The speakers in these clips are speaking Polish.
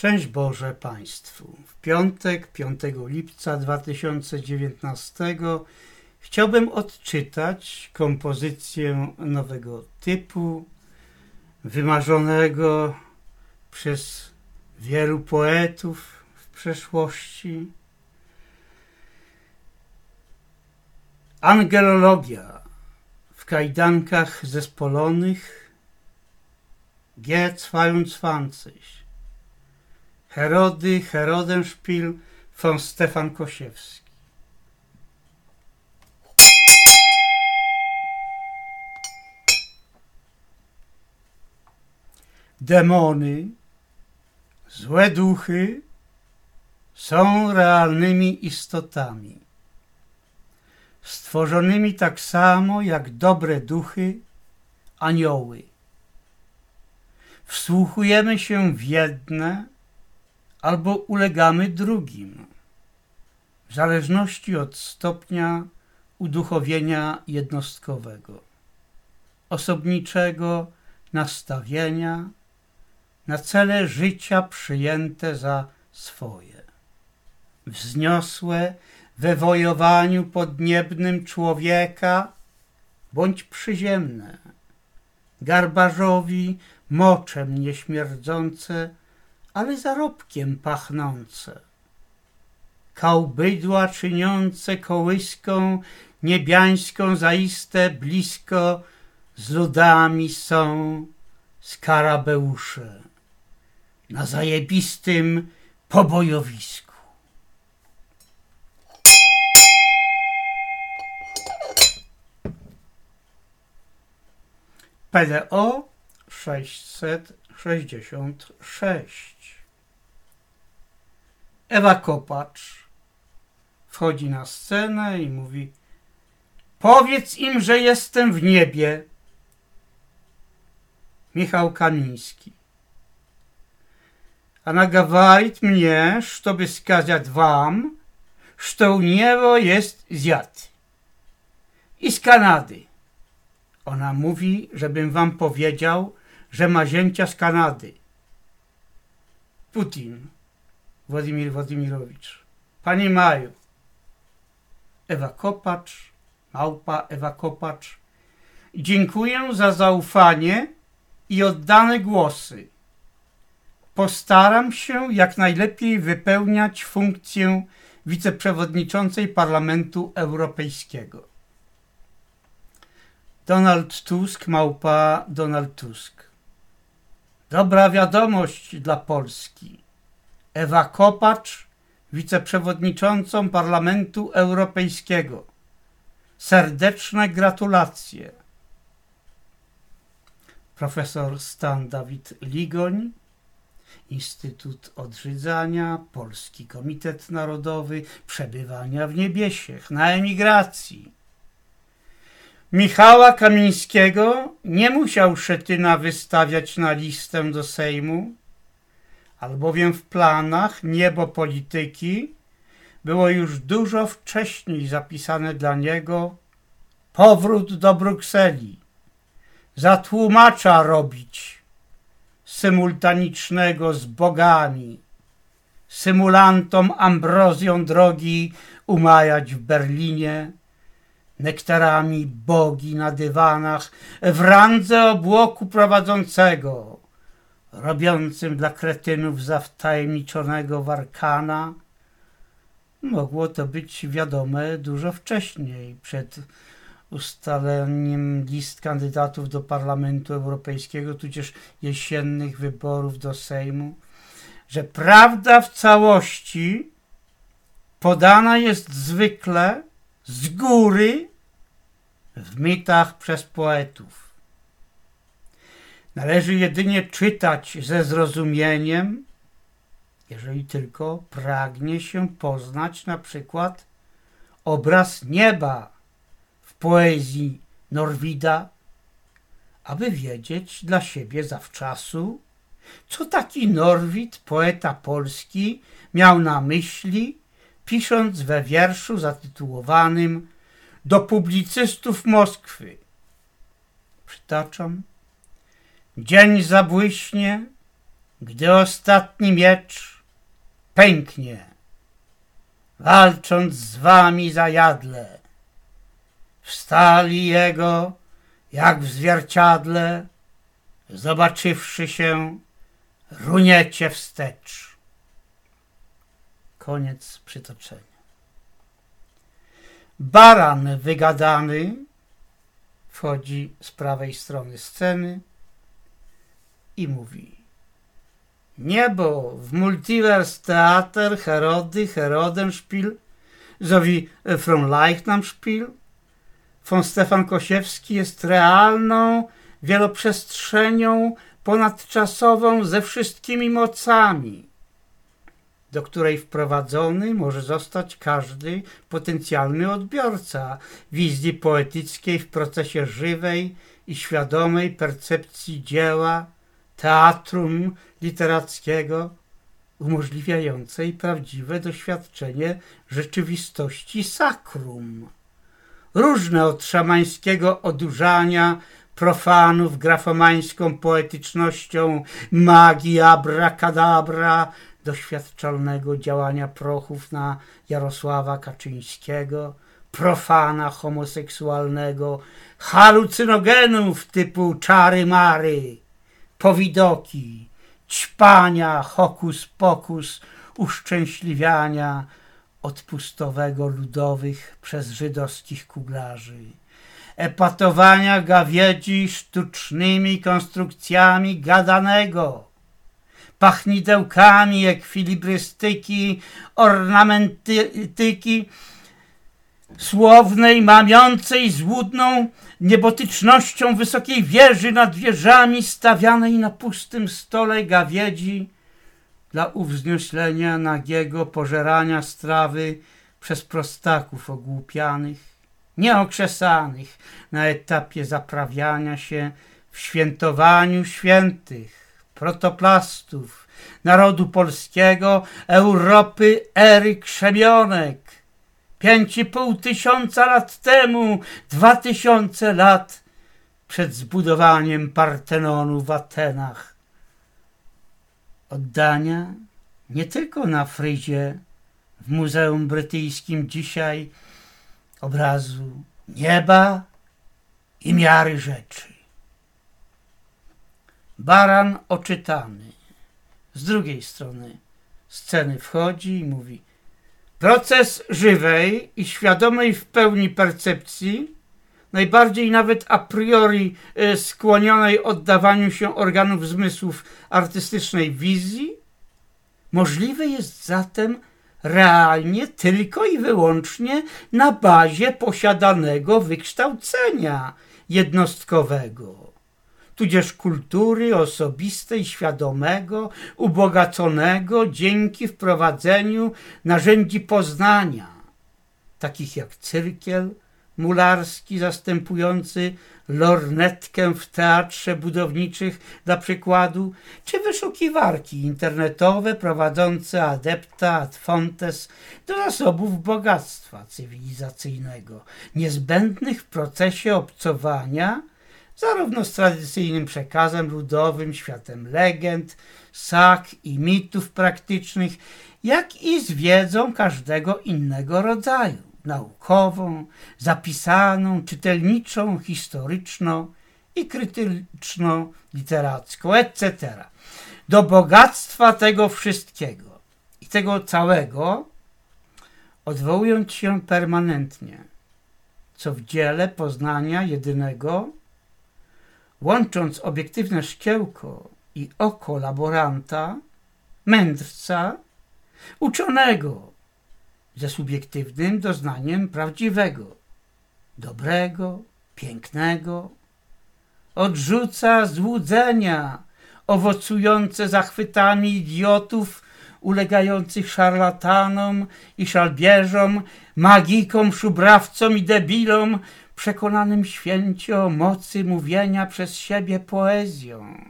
Szczęść Boże Państwu. W piątek, 5 lipca 2019 chciałbym odczytać kompozycję nowego typu, wymarzonego przez wielu poetów w przeszłości. Angelologia w kajdankach zespolonych G22 Herody Herodenspiel von Stefan Kosiewski. Demony, złe duchy są realnymi istotami, stworzonymi tak samo jak dobre duchy, anioły. Wsłuchujemy się w jedne, albo ulegamy drugim, w zależności od stopnia uduchowienia jednostkowego, osobniczego nastawienia na cele życia przyjęte za swoje. Wzniosłe we wojowaniu podniebnym człowieka bądź przyziemne, garbarzowi moczem nieśmierdzące ale zarobkiem pachnące. Kałbydła czyniące kołyską niebiańską zaiste blisko z ludami są skarabeusze na zajebistym pobojowisku. PDO 666 Ewa Kopacz wchodzi na scenę i mówi Powiedz im, że jestem w niebie. Michał Kamiński. Она говорит мне, чтобы сказать вам, что у него jest zjad. I z Kanady. Ona mówi, żebym wam powiedział, że ma zięcia z Kanady. Putin. Władimir Władimirowicz. Pani Maju. Ewa Kopacz, małpa Ewa Kopacz. Dziękuję za zaufanie i oddane głosy. Postaram się jak najlepiej wypełniać funkcję wiceprzewodniczącej Parlamentu Europejskiego. Donald Tusk, małpa Donald Tusk. Dobra wiadomość dla Polski. Ewa Kopacz, wiceprzewodniczącą Parlamentu Europejskiego. Serdeczne gratulacje. Profesor Stan Dawid Ligoń, Instytut Odrzydzania, Polski Komitet Narodowy, Przebywania w Niebiesiech, na emigracji. Michała Kamińskiego nie musiał Szetyna wystawiać na listę do Sejmu, albowiem w planach niebo polityki było już dużo wcześniej zapisane dla niego powrót do Brukseli, za tłumacza robić, symultanicznego z bogami, symulantom ambrozją drogi umajać w Berlinie, nektarami bogi na dywanach, w randze obłoku prowadzącego, robiącym dla kretynów zawtajemniczonego Warkana, mogło to być wiadome dużo wcześniej, przed ustaleniem list kandydatów do Parlamentu Europejskiego, tudzież jesiennych wyborów do Sejmu, że prawda w całości podana jest zwykle z góry w mitach przez poetów. Należy jedynie czytać ze zrozumieniem, jeżeli tylko pragnie się poznać na przykład obraz nieba w poezji Norwida, aby wiedzieć dla siebie zawczasu, co taki Norwid, poeta polski, miał na myśli, pisząc we wierszu zatytułowanym Do publicystów Moskwy. Przytaczam Dzień zabłyśnie, gdy ostatni miecz pęknie, walcząc z wami zajadle. Wstali jego, jak w zwierciadle, zobaczywszy się, runiecie wstecz. Koniec przytoczenia. Baran wygadany wchodzi z prawej strony sceny i mówi Niebo w Multiverse Theater Herody Herodenspiel sowie From Leichnamspiel von Stefan Kosiewski jest realną wieloprzestrzenią ponadczasową ze wszystkimi mocami, do której wprowadzony może zostać każdy potencjalny odbiorca wizji poetyckiej w procesie żywej i świadomej percepcji dzieła, teatrum literackiego, umożliwiającej prawdziwe doświadczenie rzeczywistości sakrum. Różne od szamańskiego odurzania profanów grafomańską poetycznością magii abracadabra, doświadczalnego działania prochów na Jarosława Kaczyńskiego, profana homoseksualnego, halucynogenów typu czary-mary, powidoki, ćpania, hokus pokus, uszczęśliwiania odpustowego ludowych przez żydowskich kuglarzy. Epatowania gawiedzi sztucznymi konstrukcjami gadanego, pachnidełkami ekwilibrystyki, ornamentyki słownej, mamiącej złudną niebotycznością wysokiej wieży nad wieżami stawianej na pustym stole gawiedzi dla uwznieślenia nagiego pożerania strawy przez prostaków ogłupianych nieokrzesanych na etapie zaprawiania się w świętowaniu świętych, protoplastów, narodu polskiego, Europy ery krzemionek. Pięć i pół tysiąca lat temu, dwa tysiące lat przed zbudowaniem Partenonu w Atenach. Oddania nie tylko na fryzie w Muzeum Brytyjskim dzisiaj obrazu nieba i miary rzeczy. Baran oczytany z drugiej strony sceny wchodzi i mówi proces żywej i świadomej w pełni percepcji, najbardziej nawet a priori e, skłonionej oddawaniu się organów zmysłów artystycznej wizji, możliwy jest zatem realnie tylko i wyłącznie na bazie posiadanego wykształcenia jednostkowego, tudzież kultury osobistej, świadomego, ubogaconego dzięki wprowadzeniu narzędzi poznania, takich jak cyrkiel, mularski zastępujący lornetkę w teatrze budowniczych dla przykładu, czy wyszukiwarki internetowe prowadzące adepta ad fontes do zasobów bogactwa cywilizacyjnego, niezbędnych w procesie obcowania zarówno z tradycyjnym przekazem ludowym, światem legend, sak i mitów praktycznych, jak i z wiedzą każdego innego rodzaju naukową, zapisaną, czytelniczą, historyczną i krytyczno-literacką, etc. Do bogactwa tego wszystkiego i tego całego odwołując się permanentnie, co w dziele poznania jedynego, łącząc obiektywne szkiełko i oko laboranta, mędrca, uczonego, ze subiektywnym doznaniem prawdziwego, dobrego, pięknego. Odrzuca złudzenia owocujące zachwytami idiotów, ulegających szarlatanom i szalbierzom, magikom, szubrawcom i debilom, przekonanym święcie o mocy mówienia przez siebie poezją,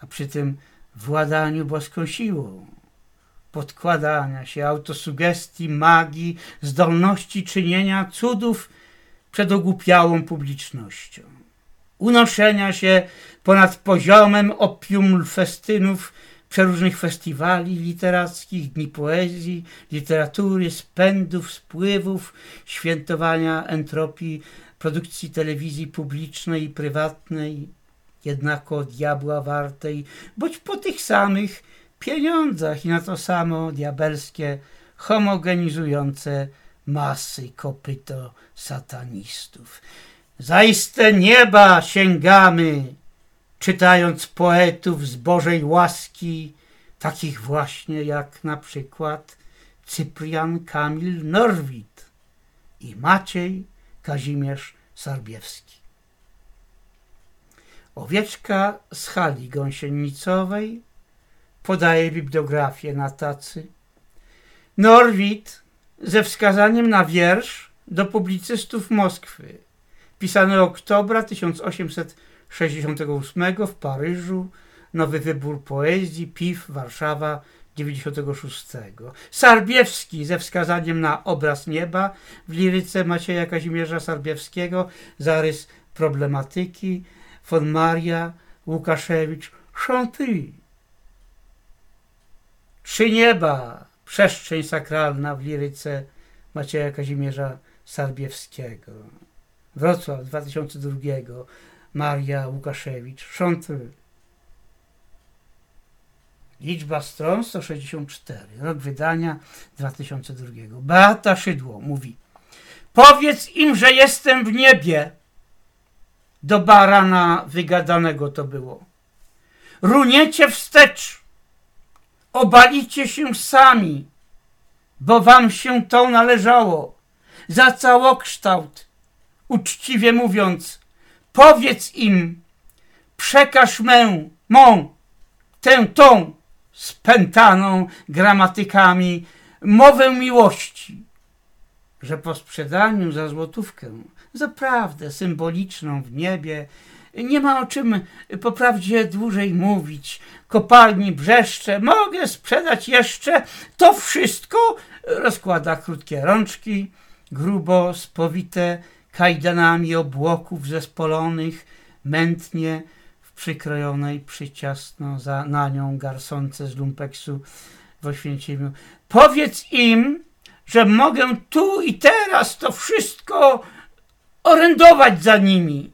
a przy tym władaniu boską siłą podkładania się, autosugestii, magii, zdolności czynienia cudów przed ogłupiałą publicznością. unoszenia się ponad poziomem opium festynów przeróżnych festiwali literackich, dni poezji, literatury, spędów, spływów, świętowania entropii produkcji telewizji publicznej i prywatnej, jednako diabła wartej, bądź po tych samych pieniądzach i na to samo diabelskie, homogenizujące masy kopyto satanistów. Zaiste nieba sięgamy, czytając poetów z Bożej łaski, takich właśnie jak na przykład Cyprian Kamil Norwid i Maciej Kazimierz Sarbiewski. Owieczka z hali gąsienicowej podaje bibliografię na tacy. Norwid ze wskazaniem na wiersz do publicystów Moskwy, pisany oktobra 1868 w Paryżu, Nowy Wybór Poezji, PIF, Warszawa 96. Sarbiewski ze wskazaniem na obraz nieba w liryce Macieja Kazimierza Sarbiewskiego, zarys problematyki, von Maria Łukaszewicz, Chanty. Trzy nieba, przestrzeń sakralna w liryce Macieja Kazimierza Sarbiewskiego. Wrocław 2002, Maria Łukaszewicz, Chanty. Liczba stron 164. Rok wydania 2002. Beata Szydło mówi Powiedz im, że jestem w niebie. Do barana wygadanego to było. Runiecie wstecz. Obalicie się sami, bo wam się to należało. Za całokształt, uczciwie mówiąc, powiedz im, przekaż mę, mą, tę, tą, spętaną gramatykami mowę miłości, że po sprzedaniu za złotówkę, zaprawdę symboliczną w niebie, nie ma o czym po prawdzie dłużej mówić. Kopalni brzeszcze, mogę sprzedać jeszcze. To wszystko rozkłada krótkie rączki, grubo spowite kajdanami obłoków zespolonych, mętnie przykrojonej przyciasno za, na nią garsonce z lumpeksu w Oświęcimiu. Powiedz im, że mogę tu i teraz to wszystko orędować za nimi.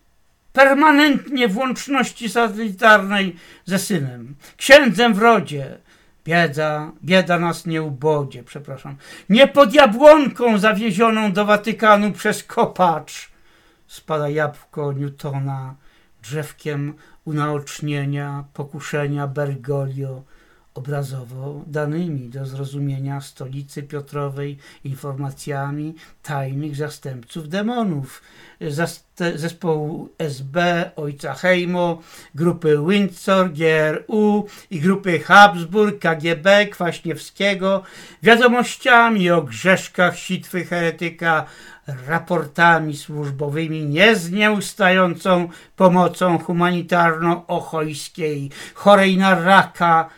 Permanentnie w łączności satelitarnej ze synem, księdzem w rodzie. Bieda, bieda nas nie ubodzie, przepraszam. Nie pod jabłonką zawiezioną do Watykanu przez kopacz. Spada jabłko Newtona drzewkiem unaocznienia, pokuszenia Bergoglio obrazowo danymi do zrozumienia stolicy Piotrowej informacjami tajnych zastępców demonów, zespołu SB, ojca Heimo, grupy Windsor, GRU i grupy Habsburg, KGB, Kwaśniewskiego, wiadomościami o grzeszkach sitwy heretyka, raportami służbowymi, nie z nieustającą pomocą humanitarno-ochojskiej, chorej na raka,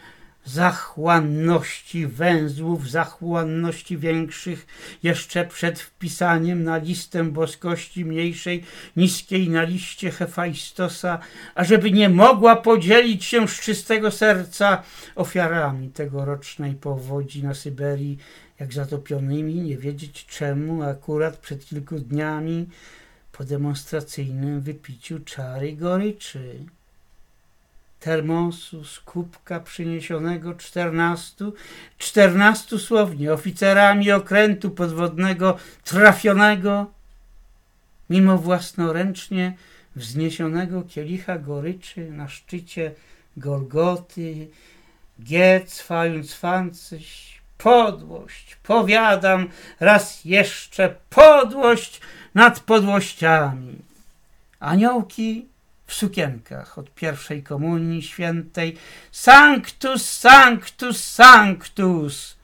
zachłanności węzłów, zachłanności większych, jeszcze przed wpisaniem na listę boskości mniejszej, niskiej na liście Hefajstosa, ażeby nie mogła podzielić się z czystego serca ofiarami tegorocznej powodzi na Syberii, jak zatopionymi, nie wiedzieć czemu akurat przed kilku dniami po demonstracyjnym wypiciu czary goryczy termosu z kubka przyniesionego czternastu, czternastu słownie oficerami okrętu podwodnego trafionego, mimo własnoręcznie wzniesionego kielicha goryczy na szczycie Golgoty, Giec, fając fancyś, podłość, powiadam raz jeszcze, podłość nad podłościami. Aniołki w sukienkach od pierwszej komunii świętej. Sanctus, sanctus, sanctus.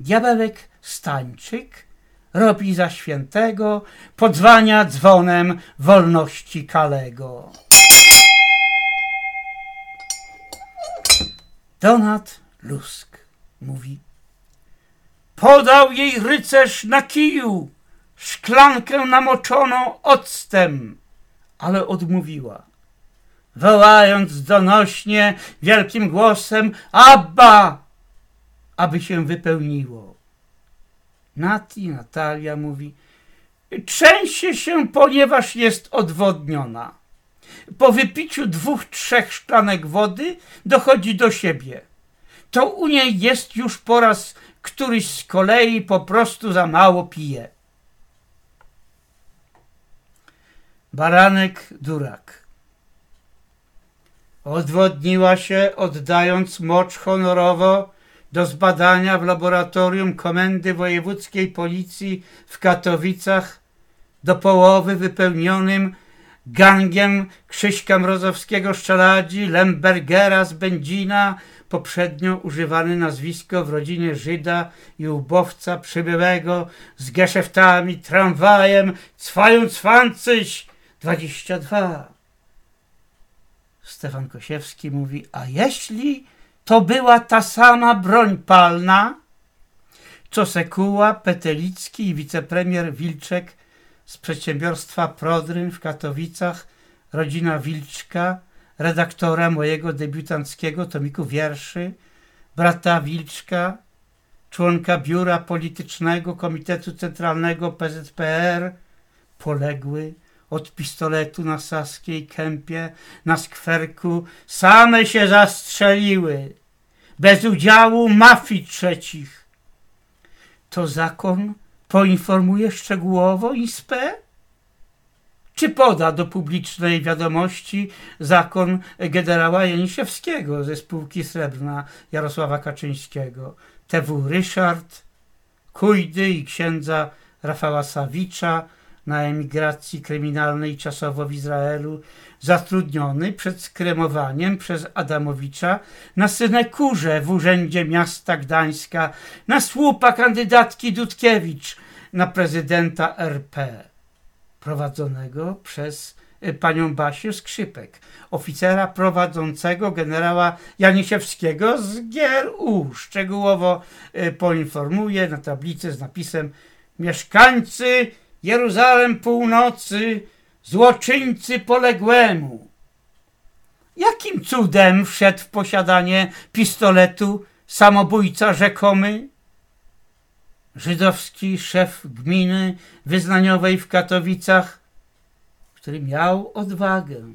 Diabelek Stańczyk robi za świętego, podzwania dzwonem wolności kalego. Donat Lusk mówi Podał jej rycerz na kiju szklankę namoczoną octem, ale odmówiła. Wołając donośnie, wielkim głosem Abba, aby się wypełniło. Nati, Natalia mówi, trzęsie się, ponieważ jest odwodniona. Po wypiciu dwóch, trzech szklanek wody dochodzi do siebie. To u niej jest już po raz któryś z kolei po prostu za mało pije. Baranek Durak Odwodniła się, oddając mocz honorowo do zbadania w laboratorium Komendy Wojewódzkiej Policji w Katowicach do połowy wypełnionym gangiem Krzyśka Mrozowskiego z Czeladzi, Lembergera z Będzina, poprzednio używane nazwisko w rodzinie Żyda i ubowca przybyłego z geszeftami, tramwajem, dwa. 22. Stefan Kosiewski mówi, a jeśli to była ta sama broń palna, co Sekuła, Petelicki i wicepremier Wilczek z przedsiębiorstwa Prodryn w Katowicach, rodzina Wilczka, redaktora mojego debiutanckiego tomiku wierszy, brata Wilczka, członka biura politycznego Komitetu Centralnego PZPR, poległy od pistoletu na Saskiej Kępie, na skwerku, same się zastrzeliły, bez udziału mafii trzecich. To zakon poinformuje szczegółowo ISPE? Czy poda do publicznej wiadomości zakon generała Janisiewskiego ze spółki Srebrna Jarosława Kaczyńskiego, TW Ryszard, Kujdy i księdza Rafała Sawicza, na emigracji kryminalnej czasowo w Izraelu, zatrudniony przed skremowaniem przez Adamowicza na synekurze w Urzędzie Miasta Gdańska, na słupa kandydatki Dudkiewicz na prezydenta RP, prowadzonego przez e, panią Basię Skrzypek, oficera prowadzącego generała Janisiewskiego z GRU. Szczegółowo e, poinformuje na tablicy z napisem Mieszkańcy Jeruzalem północy, złoczyńcy poległemu. Jakim cudem wszedł w posiadanie pistoletu samobójca rzekomy? Żydowski szef gminy wyznaniowej w Katowicach, który miał odwagę,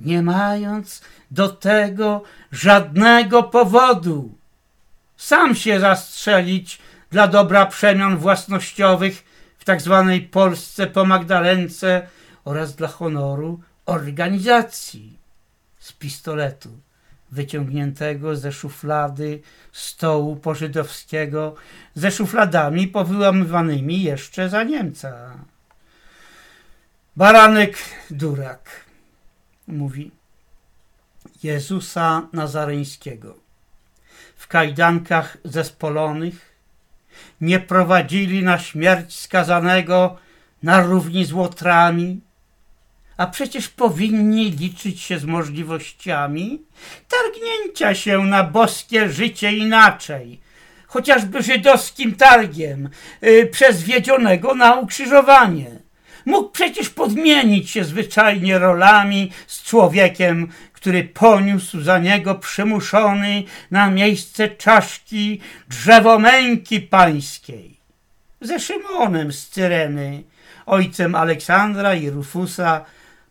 nie mając do tego żadnego powodu, sam się zastrzelić dla dobra przemian własnościowych tak zwanej Polsce po Magdalence oraz dla honoru organizacji z pistoletu wyciągniętego ze szuflady stołu pożydowskiego, ze szufladami powyłamywanymi jeszcze za Niemca. Baranek Durak mówi Jezusa Nazareńskiego w kajdankach zespolonych nie prowadzili na śmierć skazanego na równi z łotrami, a przecież powinni liczyć się z możliwościami targnięcia się na boskie życie inaczej, chociażby żydowskim targiem yy, przez wiedzionego na ukrzyżowanie. Mógł przecież podmienić się zwyczajnie rolami z człowiekiem, który poniósł za niego przymuszony na miejsce czaszki drzewo męki pańskiej. Ze Szymonem z Cyreny, ojcem Aleksandra i Rufusa,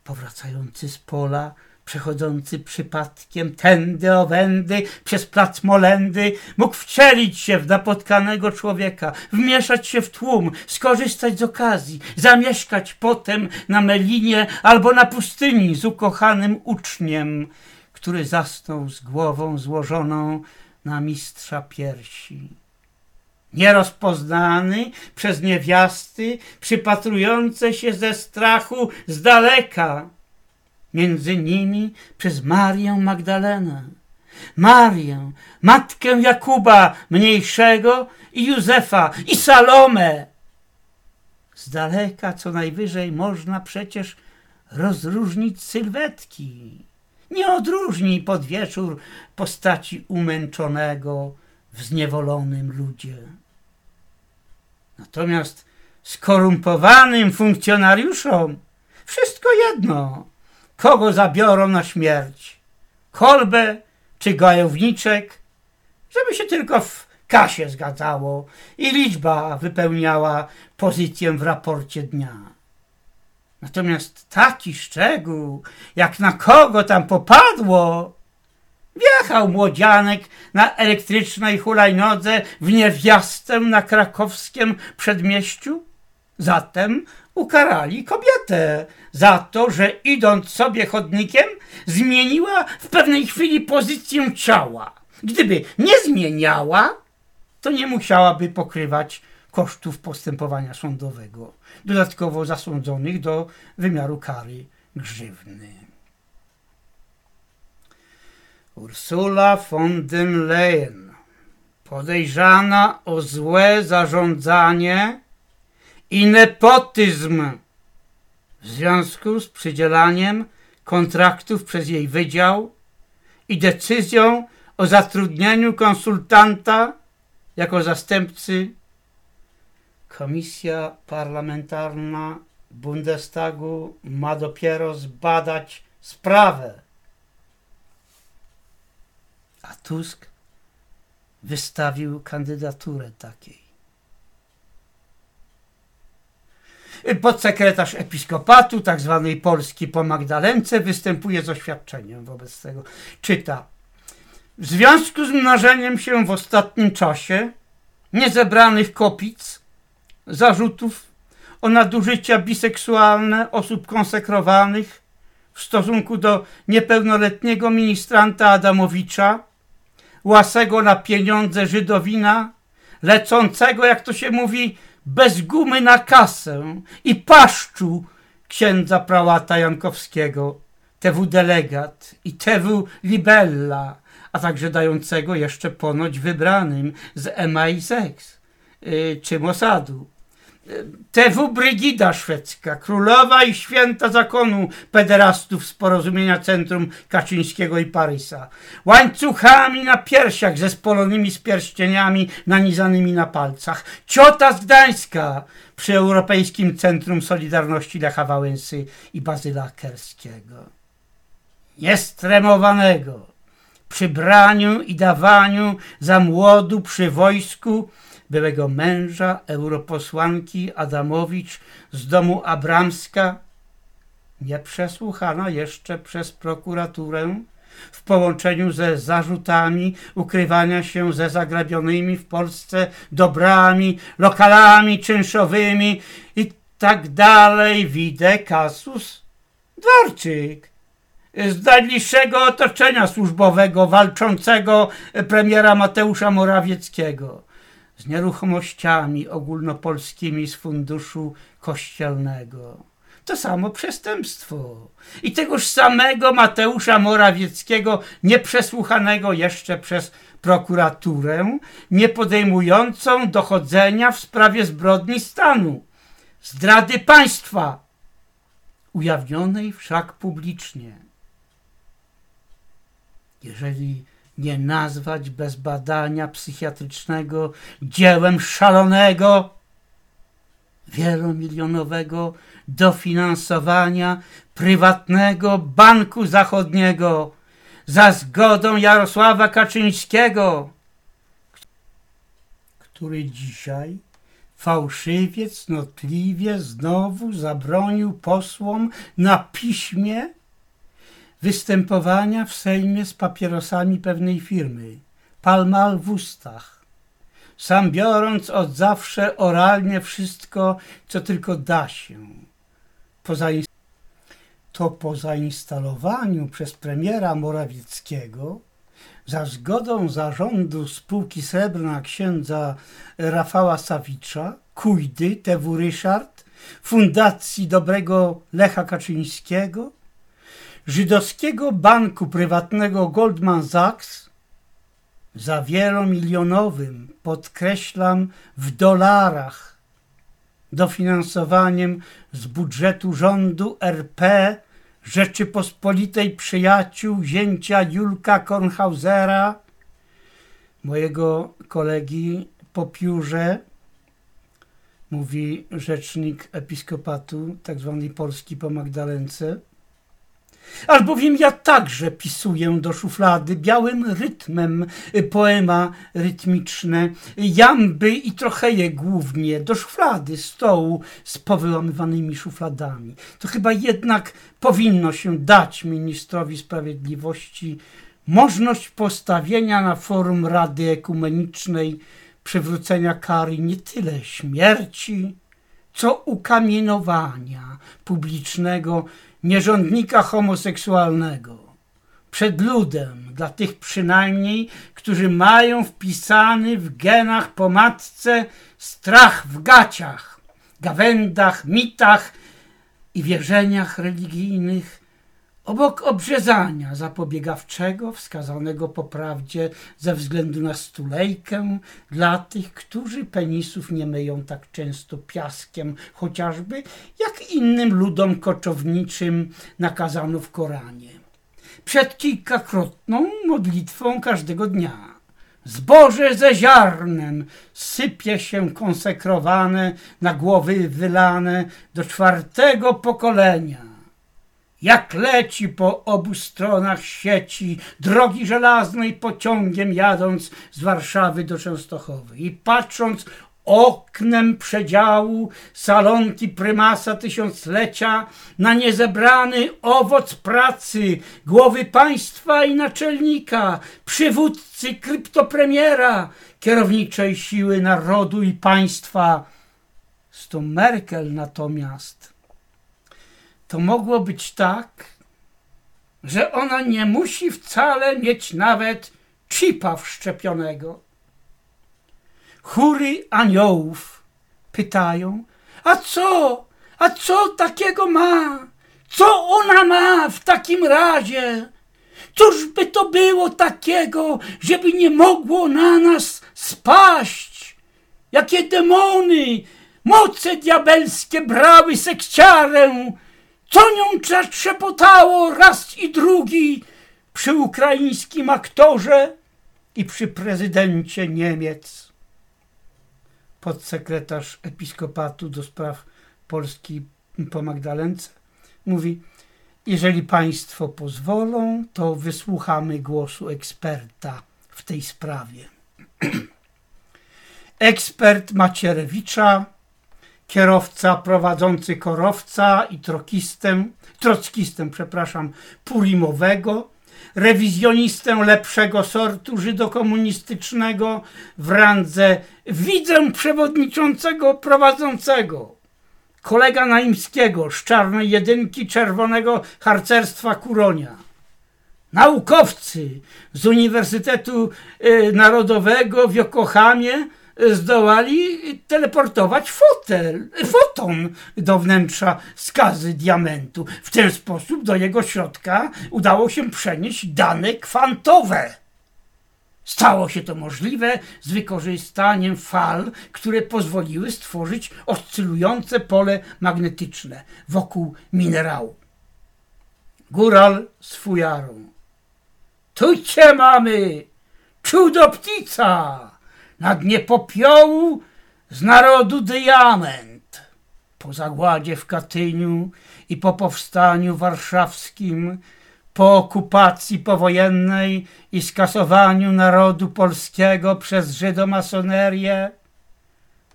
powracający z pola, przechodzący przypadkiem tędy owędy przez plac Molendy, mógł wcielić się w napotkanego człowieka, wmieszać się w tłum, skorzystać z okazji, zamieszkać potem na Melinie albo na pustyni z ukochanym uczniem, który zasnął z głową złożoną na mistrza piersi. Nierozpoznany przez niewiasty, przypatrujące się ze strachu z daleka, między nimi przez Marię Magdalenę. Marię, matkę Jakuba mniejszego i Józefa i Salomę. Z daleka co najwyżej można przecież rozróżnić sylwetki. Nie odróżni pod wieczór postaci umęczonego w zniewolonym ludzie. Natomiast skorumpowanym funkcjonariuszom wszystko jedno kogo zabiorą na śmierć. Kolbę czy gajowniczek, żeby się tylko w kasie zgadzało i liczba wypełniała pozycję w raporcie dnia. Natomiast taki szczegół, jak na kogo tam popadło, wjechał młodzianek na elektrycznej hulajnodze w niewiastę na krakowskim przedmieściu. Zatem ukarali kobietę za to, że idąc sobie chodnikiem zmieniła w pewnej chwili pozycję ciała. Gdyby nie zmieniała, to nie musiałaby pokrywać kosztów postępowania sądowego, dodatkowo zasądzonych do wymiaru kary grzywny. Ursula von den Leyen, podejrzana o złe zarządzanie i nepotyzm w związku z przydzielaniem kontraktów przez jej wydział i decyzją o zatrudnieniu konsultanta jako zastępcy Komisja Parlamentarna Bundestagu ma dopiero zbadać sprawę. A Tusk wystawił kandydaturę takiej. Podsekretarz episkopatu, tak zwanej Polski po Magdalence, występuje z oświadczeniem wobec tego. Czyta. W związku z mnożeniem się w ostatnim czasie niezebranych kopic, zarzutów o nadużycia biseksualne osób konsekrowanych w stosunku do niepełnoletniego ministranta Adamowicza, łasego na pieniądze Żydowina, lecącego, jak to się mówi, bez gumy na kasę i paszczu księdza prałata Jankowskiego, TW delegat i TW libella, a także dającego jeszcze ponoć wybranym z MI6 yy, czy Mossadu. TW Brygida Szwedzka, królowa i święta zakonu pederastów z porozumienia Centrum Kaczyńskiego i Parysa. Łańcuchami na piersiach ze spolonymi z pierścieniami nanizanymi na palcach. Ciota z Gdańska przy Europejskim Centrum Solidarności Lecha Wałęsy i Bazyla Kerskiego. Niestremowanego przy braniu i dawaniu za młodu przy wojsku byłego męża europosłanki Adamowicz z domu Abramska, nie przesłuchano jeszcze przez prokuraturę w połączeniu ze zarzutami ukrywania się ze zagrabionymi w Polsce dobrami, lokalami czynszowymi i tak dalej. Widzę kasus Dworczyk z najbliższego otoczenia służbowego walczącego premiera Mateusza Morawieckiego z nieruchomościami ogólnopolskimi z funduszu kościelnego. To samo przestępstwo. I tegoż samego Mateusza Morawieckiego, nieprzesłuchanego jeszcze przez prokuraturę, nie podejmującą dochodzenia w sprawie zbrodni stanu, zdrady państwa, ujawnionej wszak publicznie. Jeżeli nie nazwać bez badania psychiatrycznego dziełem szalonego, wielomilionowego dofinansowania prywatnego banku zachodniego za zgodą Jarosława Kaczyńskiego, który dzisiaj fałszywie, cnotliwie znowu zabronił posłom na piśmie występowania w Sejmie z papierosami pewnej firmy, palmal w ustach, sam biorąc od zawsze oralnie wszystko, co tylko da się. Po to po zainstalowaniu przez premiera Morawieckiego za zgodą zarządu spółki Srebrna księdza Rafała Sawicza, Kujdy, TW Ryszard, Fundacji Dobrego Lecha Kaczyńskiego, żydowskiego banku prywatnego Goldman Sachs za wielomilionowym, podkreślam, w dolarach, dofinansowaniem z budżetu rządu RP Rzeczypospolitej przyjaciół zięcia Julka Kornhausera, mojego kolegi po piórze, mówi rzecznik episkopatu, tak zwanej Polski po Magdalence, Albowiem ja także pisuję do szuflady białym rytmem poema rytmiczne, jamby i trocheje głównie do szuflady stołu z powyłamywanymi szufladami. To chyba jednak powinno się dać ministrowi sprawiedliwości możliwość postawienia na forum Rady Ekumenicznej przywrócenia kary nie tyle śmierci, co ukamienowania publicznego nierządnika homoseksualnego. Przed ludem, dla tych przynajmniej, którzy mają wpisany w genach po matce strach w gaciach, gawędach, mitach i wierzeniach religijnych, obok obrzezania zapobiegawczego wskazanego po prawdzie ze względu na stulejkę dla tych, którzy penisów nie myją tak często piaskiem, chociażby jak innym ludom koczowniczym nakazano w Koranie. Przed kilkakrotną modlitwą każdego dnia. Zboże ze ziarnem sypie się konsekrowane, na głowy wylane do czwartego pokolenia jak leci po obu stronach sieci drogi żelaznej pociągiem jadąc z Warszawy do Częstochowy i patrząc oknem przedziału salonki prymasa tysiąclecia na niezebrany owoc pracy głowy państwa i naczelnika, przywódcy kryptopremiera, kierowniczej siły narodu i państwa. Z tą Merkel natomiast to mogło być tak, że ona nie musi wcale mieć nawet chipa wszczepionego. Chóry aniołów pytają, a co, a co takiego ma? Co ona ma w takim razie? Cóż by to było takiego, żeby nie mogło na nas spaść? Jakie demony, moce diabelskie brały sekciarę, co nią trzepotało raz i drugi przy ukraińskim aktorze i przy prezydencie Niemiec. Podsekretarz episkopatu do spraw Polski po Magdalence mówi, jeżeli państwo pozwolą, to wysłuchamy głosu eksperta w tej sprawie. Ekspert Macierewicza kierowca prowadzący korowca i trokistę, trockistę, przepraszam, purimowego, rewizjonistę lepszego sortu żydokomunistycznego w randze widzę przewodniczącego prowadzącego, kolega Naimskiego z czarnej jedynki czerwonego harcerstwa Kuronia, naukowcy z Uniwersytetu y, Narodowego w Yokohamie, zdołali teleportować fotel, foton do wnętrza skazy diamentu. W ten sposób do jego środka udało się przenieść dane kwantowe. Stało się to możliwe z wykorzystaniem fal, które pozwoliły stworzyć oscylujące pole magnetyczne wokół minerału. Góral z fujarą. Tu cię mamy! Cudo ptica! Na dnie popiołu z narodu diament. Po zagładzie w Katyniu i po powstaniu warszawskim, po okupacji powojennej i skasowaniu narodu polskiego przez żydomasonerię,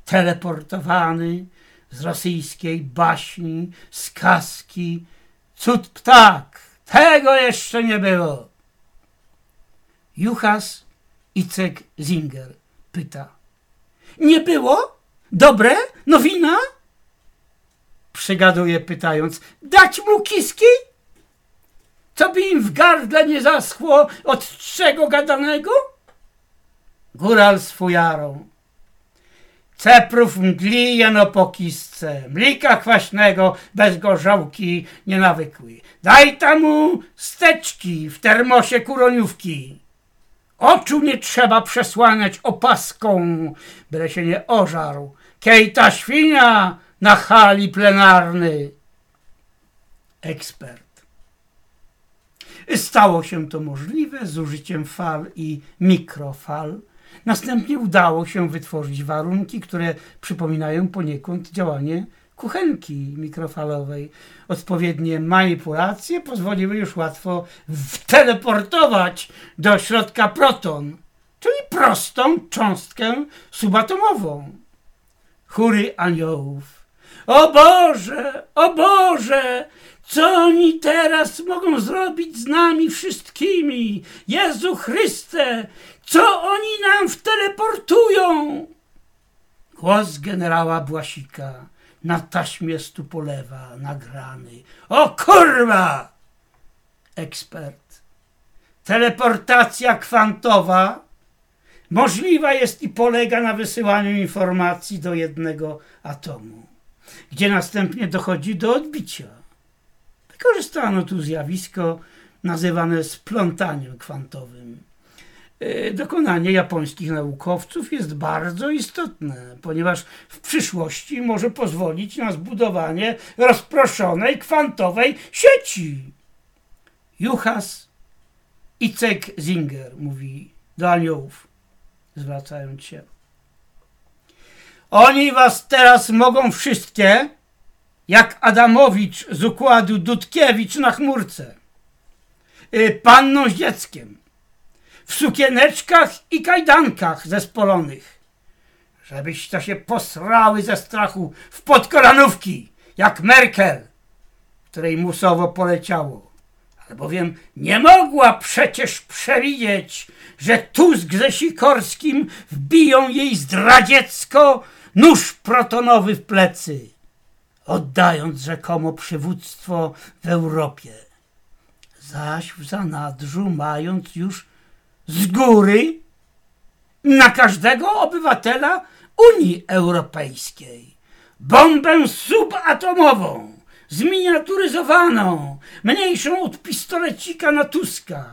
teleportowany z rosyjskiej baśni, z kaski, cud ptak, tego jeszcze nie było. Juchas Icek Zinger Pyta. Nie było? Dobre? Nowina? Przygaduje pytając. Dać mu kiski? Co by im w gardle nie zaschło od czego gadanego? Góral z fujarą. Ceprów mgli jeno po kisce, mlika kwaśnego bez gorzałki nie nawykły. Daj tam mu steczki w termosie kuroniówki. Oczu nie trzeba przesłaniać opaską, byle się nie ożarł. Kejta świnia na hali plenarny. Ekspert. Stało się to możliwe z użyciem fal i mikrofal. Następnie udało się wytworzyć warunki, które przypominają poniekąd działanie kuchenki mikrofalowej. Odpowiednie manipulacje pozwoliły już łatwo wteleportować do środka proton, czyli prostą cząstkę subatomową. Chóry aniołów. O Boże, o Boże, co oni teraz mogą zrobić z nami wszystkimi? Jezu Chryste, co oni nam wteleportują? Głos generała Błasika na taśmie Stupolewa nagrany. O kurwa! Ekspert. Teleportacja kwantowa możliwa jest i polega na wysyłaniu informacji do jednego atomu, gdzie następnie dochodzi do odbicia. Wykorzystano tu zjawisko nazywane splątaniem kwantowym. E, dokonanie japońskich naukowców jest bardzo istotne, ponieważ w przyszłości może pozwolić na zbudowanie rozproszonej kwantowej sieci. Juchas Icek Zinger mówi do aniołów, zwracając się. Oni was teraz mogą wszystkie, jak Adamowicz z układu Dudkiewicz na chmurce, e, panną z dzieckiem w sukieneczkach i kajdankach zespolonych, żebyś to się posrały ze strachu w podkolanówki, jak Merkel, której musowo poleciało. Albowiem nie mogła przecież przewidzieć, że Tusk ze Sikorskim wbiją jej zdradziecko nóż protonowy w plecy, oddając rzekomo przywództwo w Europie. Zaś w zanadrzu mając już z góry na każdego obywatela Unii Europejskiej. Bombę subatomową, zminiaturyzowaną, mniejszą od pistolecika na Tuska,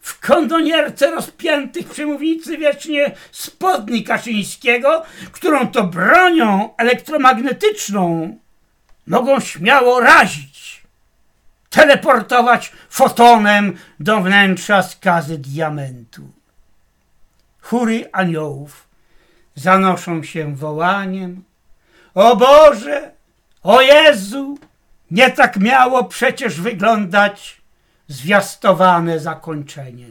w kondonierce rozpiętych przy mównicy wiecznie spodni Kaczyńskiego, którą to bronią elektromagnetyczną mogą śmiało razić teleportować fotonem do wnętrza skazy diamentu. Chóry aniołów zanoszą się wołaniem O Boże, o Jezu, nie tak miało przecież wyglądać zwiastowane zakończenie.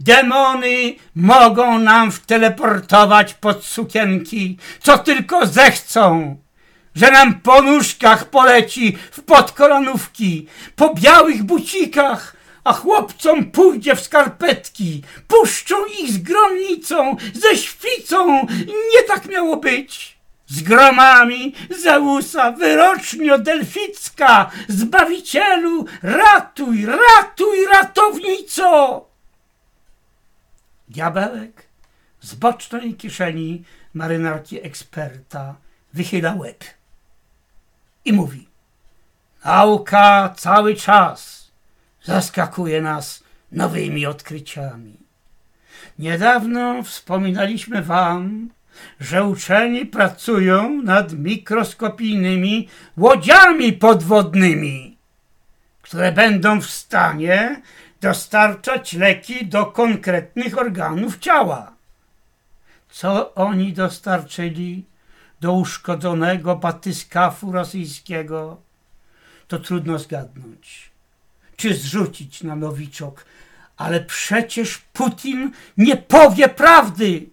Demony mogą nam wteleportować pod sukienki, co tylko zechcą, że nam po nóżkach poleci w podkolanówki, po białych bucikach, a chłopcom pójdzie w skarpetki. Puszczą ich z gromnicą, ze świcą. Nie tak miało być. Z gromami za usa wyrocznio delficka, Zbawicielu, ratuj, ratuj, ratownico! Diabełek z bocznej kieszeni marynarki eksperta wychyla łeb i mówi: Nauka cały czas zaskakuje nas nowymi odkryciami. Niedawno wspominaliśmy Wam, że uczeni pracują nad mikroskopijnymi łodziami podwodnymi, które będą w stanie dostarczać leki do konkretnych organów ciała. Co oni dostarczyli do uszkodzonego batyskafu rosyjskiego, to trudno zgadnąć, czy zrzucić na nowiczok, ale przecież Putin nie powie prawdy,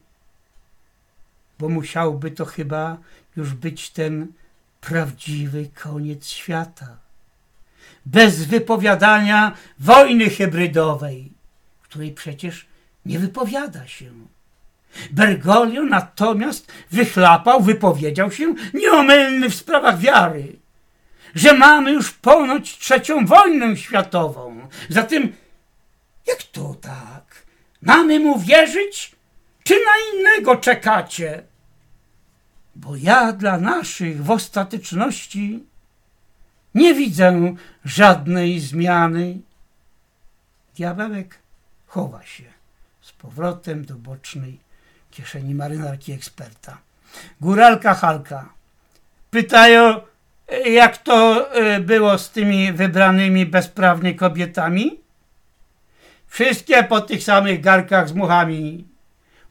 bo musiałby to chyba już być ten prawdziwy koniec świata. Bez wypowiadania wojny hybrydowej, której przecież nie wypowiada się. Bergoglio natomiast wychlapał, wypowiedział się nieomylny w sprawach wiary, że mamy już ponoć trzecią wojnę światową. Zatem jak to tak? Mamy mu wierzyć, czy na innego czekacie? Bo ja dla naszych w ostateczności nie widzę żadnej zmiany. Diabełek chowa się z powrotem do bocznej kieszeni marynarki eksperta. Góralka Halka. Pytają, jak to e, było z tymi wybranymi bezprawnie kobietami? Wszystkie po tych samych garkach z muchami.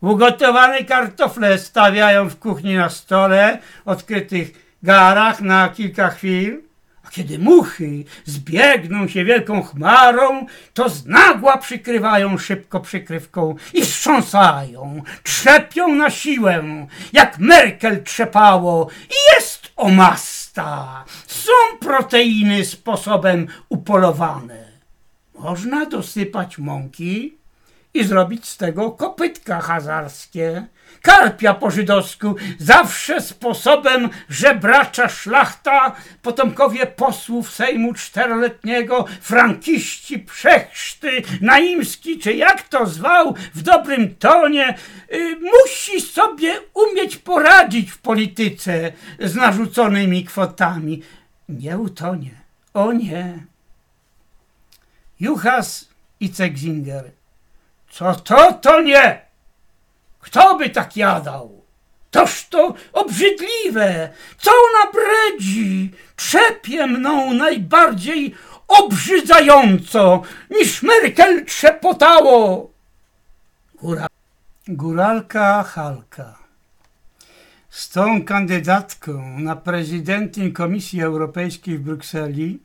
Ugotowane kartofle stawiają w kuchni na stole odkrytych garach na kilka chwil, kiedy muchy zbiegną się wielką chmarą, to z nagła przykrywają szybko przykrywką i wstrząsają, trzepią na siłę, jak Merkel trzepało i jest omasta. Są proteiny sposobem upolowane. Można dosypać mąki i zrobić z tego kopytka hazarskie, karpia po żydowsku, zawsze sposobem żebracza szlachta, potomkowie posłów Sejmu Czteroletniego, frankiści, przechrzty, naimski, czy jak to zwał, w dobrym tonie, y, musi sobie umieć poradzić w polityce z narzuconymi kwotami. Nie utonie, o nie. Juchas i Cegzinger. Co to, to nie! Kto by tak jadał? Toż to obrzydliwe! Co ona bredzi? Trzepie mną najbardziej obrzydzająco, niż Merkel trzepotało. Góra... Góralka Halka. Z tą kandydatką na prezydentin Komisji Europejskiej w Brukseli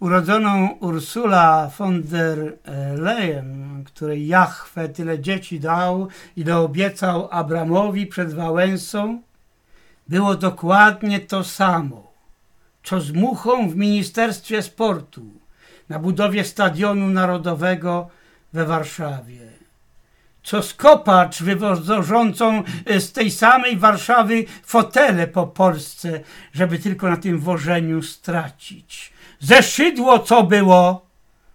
urodzoną Ursula von der Leyen, której Jachwę tyle dzieci dał, ile obiecał Abramowi przed Wałęsą, było dokładnie to samo, co z muchą w Ministerstwie Sportu na budowie Stadionu Narodowego we Warszawie. Co skopacz wywożącą z tej samej Warszawy fotele po Polsce, żeby tylko na tym wożeniu stracić ze szydło co było,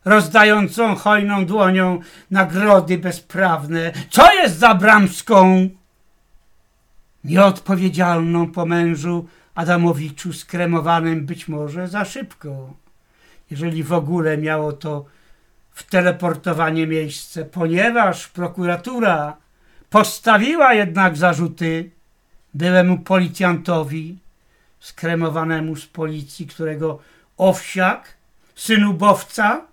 rozdającą hojną dłonią nagrody bezprawne. Co jest za bramską? Nieodpowiedzialną po mężu Adamowiczu skremowanym być może za szybko, jeżeli w ogóle miało to w teleportowanie miejsce, ponieważ prokuratura postawiła jednak zarzuty byłemu policjantowi skremowanemu z policji, którego Owsiak, syn ubowca,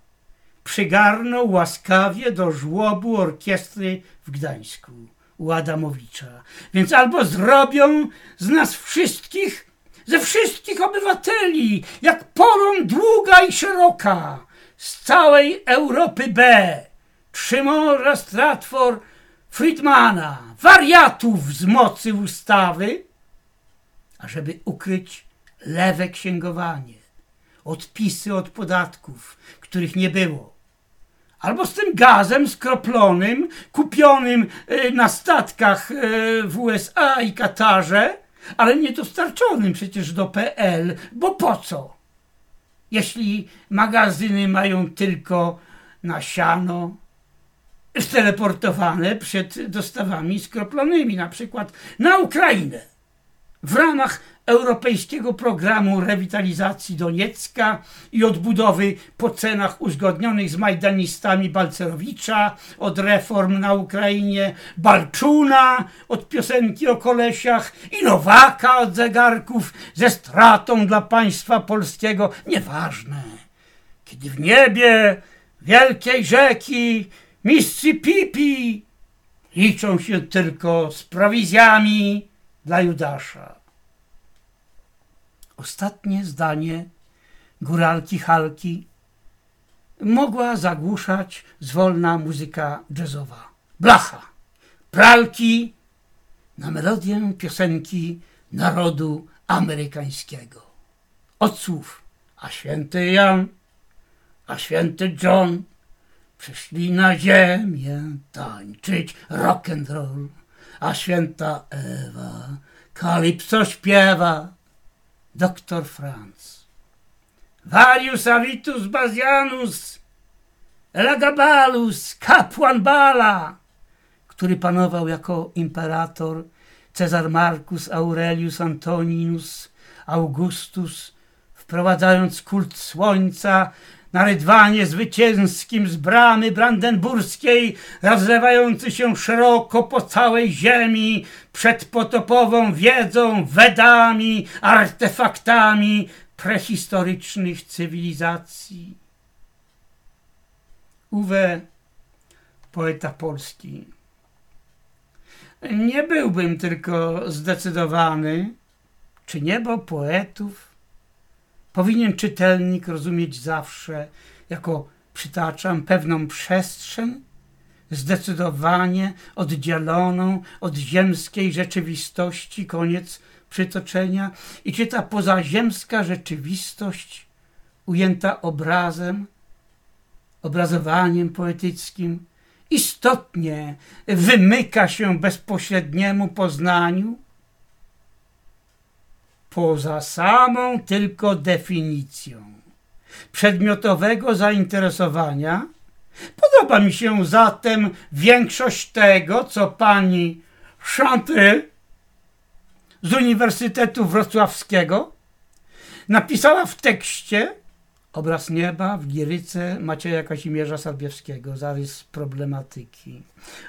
przygarnął łaskawie do żłobu orkiestry w Gdańsku u Adamowicza. Więc albo zrobią z nas wszystkich, ze wszystkich obywateli, jak porą długa i szeroka, z całej Europy B, Trzymorza Stratfor Friedmana, wariatów z mocy ustawy, ażeby ukryć lewe księgowanie odpisy od podatków, których nie było. Albo z tym gazem skroplonym, kupionym e, na statkach e, w USA i Katarze, ale nie dostarczonym przecież do PL, bo po co? Jeśli magazyny mają tylko na siano, teleportowane przed dostawami skroplonymi, na przykład na Ukrainę. W ramach europejskiego programu rewitalizacji Doniecka i odbudowy po cenach uzgodnionych z majdanistami Balcerowicza od reform na Ukrainie, Balczuna od piosenki o kolesiach i Nowaka od zegarków ze stratą dla państwa polskiego. Nieważne. Kiedy w niebie wielkiej rzeki Mississippi liczą się tylko z prowizjami dla Judasza. Ostatnie zdanie góralki Halki mogła zagłuszać zwolna muzyka jazzowa. Blacha, pralki na melodię piosenki narodu amerykańskiego. Od słów a święty Jan, a święty John przyszli na ziemię tańczyć rock and roll, a święta Ewa kalipso śpiewa doktor Franz. Varius avitus Bazianus, Elagabalus, kapłan Bala, który panował jako imperator, Cezar Marcus Aurelius Antoninus Augustus, wprowadzając kult słońca na rydwanie zwycięskim z bramy brandenburskiej, rozlewający się szeroko po całej ziemi przed potopową wiedzą, wedami, artefaktami prehistorycznych cywilizacji. Uwe, poeta polski. Nie byłbym tylko zdecydowany, czy niebo poetów powinien czytelnik rozumieć zawsze jako, przytaczam, pewną przestrzeń zdecydowanie oddzieloną od ziemskiej rzeczywistości, koniec przytoczenia, i czy ta pozaziemska rzeczywistość ujęta obrazem, obrazowaniem poetyckim, istotnie wymyka się bezpośredniemu poznaniu, poza samą tylko definicją. Przedmiotowego zainteresowania, podoba mi się zatem większość tego, co pani Chanty z Uniwersytetu Wrocławskiego napisała w tekście Obraz nieba w liryce Macieja Kazimierza Sarbiewskiego, zarys problematyki,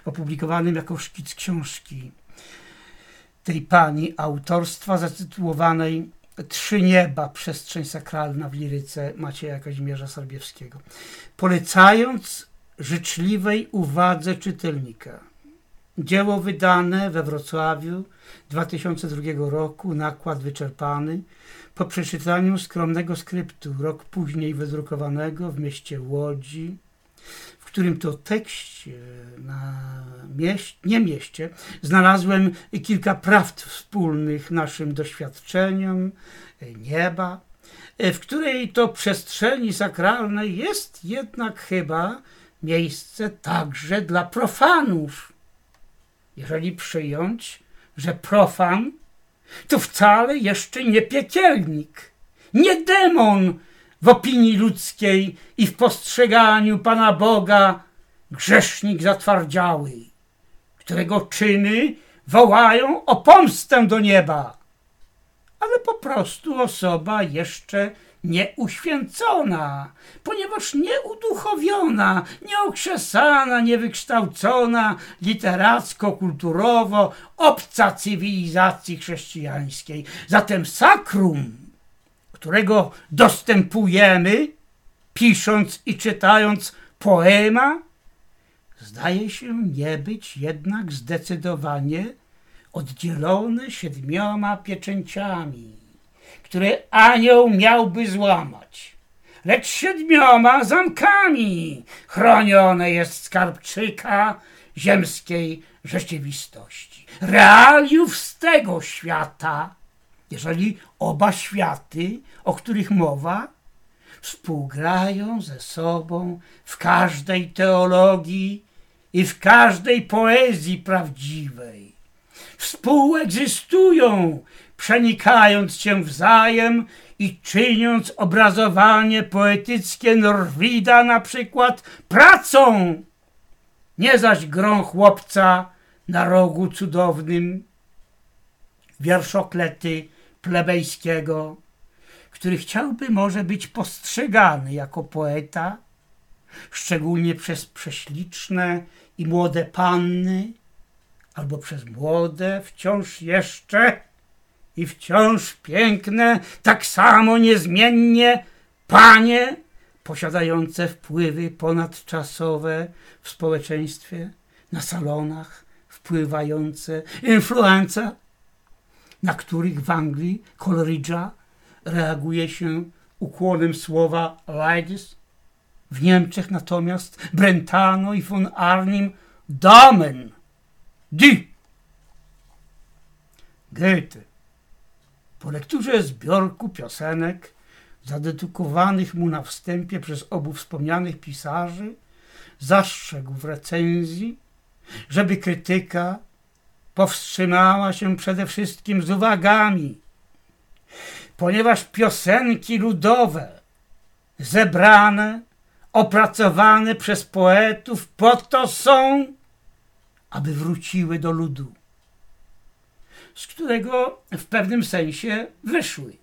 opublikowanym jako szkic książki tej pani autorstwa zatytułowanej Trzy nieba, przestrzeń sakralna w liryce Macieja Kazimierza Sarbiewskiego. Polecając życzliwej uwadze czytelnika. Dzieło wydane we Wrocławiu 2002 roku, nakład wyczerpany, po przeczytaniu skromnego skryptu, rok później wydrukowanego w mieście Łodzi, którym to tekście na mieście, nie mieście znalazłem kilka prawd wspólnych naszym doświadczeniom nieba, w której to przestrzeni sakralnej jest jednak chyba miejsce także dla profanów. Jeżeli przyjąć, że profan to wcale jeszcze nie piekielnik, nie demon w opinii ludzkiej i w postrzeganiu Pana Boga, grzesznik zatwardziały, którego czyny wołają o pomstę do nieba, ale po prostu osoba jeszcze nieuświęcona, ponieważ nieuduchowiona, nieokrzesana, niewykształcona literacko-kulturowo, obca cywilizacji chrześcijańskiej. Zatem sakrum, którego dostępujemy, pisząc i czytając poema, zdaje się nie być jednak zdecydowanie oddzielone siedmioma pieczęciami które anioł miałby złamać. Lecz siedmioma zamkami chronione jest skarbczyka ziemskiej rzeczywistości. Realiów z tego świata, jeżeli oba światy, o których mowa, współgrają ze sobą w każdej teologii i w każdej poezji prawdziwej. Współegzystują przenikając się wzajem i czyniąc obrazowanie poetyckie Norwida na przykład pracą, nie zaś grą chłopca na rogu cudownym, wierszoklety plebejskiego, który chciałby może być postrzegany jako poeta, szczególnie przez prześliczne i młode panny, albo przez młode, wciąż jeszcze i wciąż piękne, tak samo niezmiennie panie posiadające wpływy ponadczasowe w społeczeństwie, na salonach, wpływające influenza, na których w Anglii Coleridge'a reaguje się ukłonem słowa ladies, w Niemczech natomiast Brentano i von Arnim Damen, die. Goethe po lekturze zbiorku piosenek zadedykowanych mu na wstępie przez obu wspomnianych pisarzy, zastrzegł w recenzji, żeby krytyka powstrzymała się przede wszystkim z uwagami, ponieważ piosenki ludowe zebrane, opracowane przez poetów po to są, aby wróciły do ludu z którego w pewnym sensie wyszły,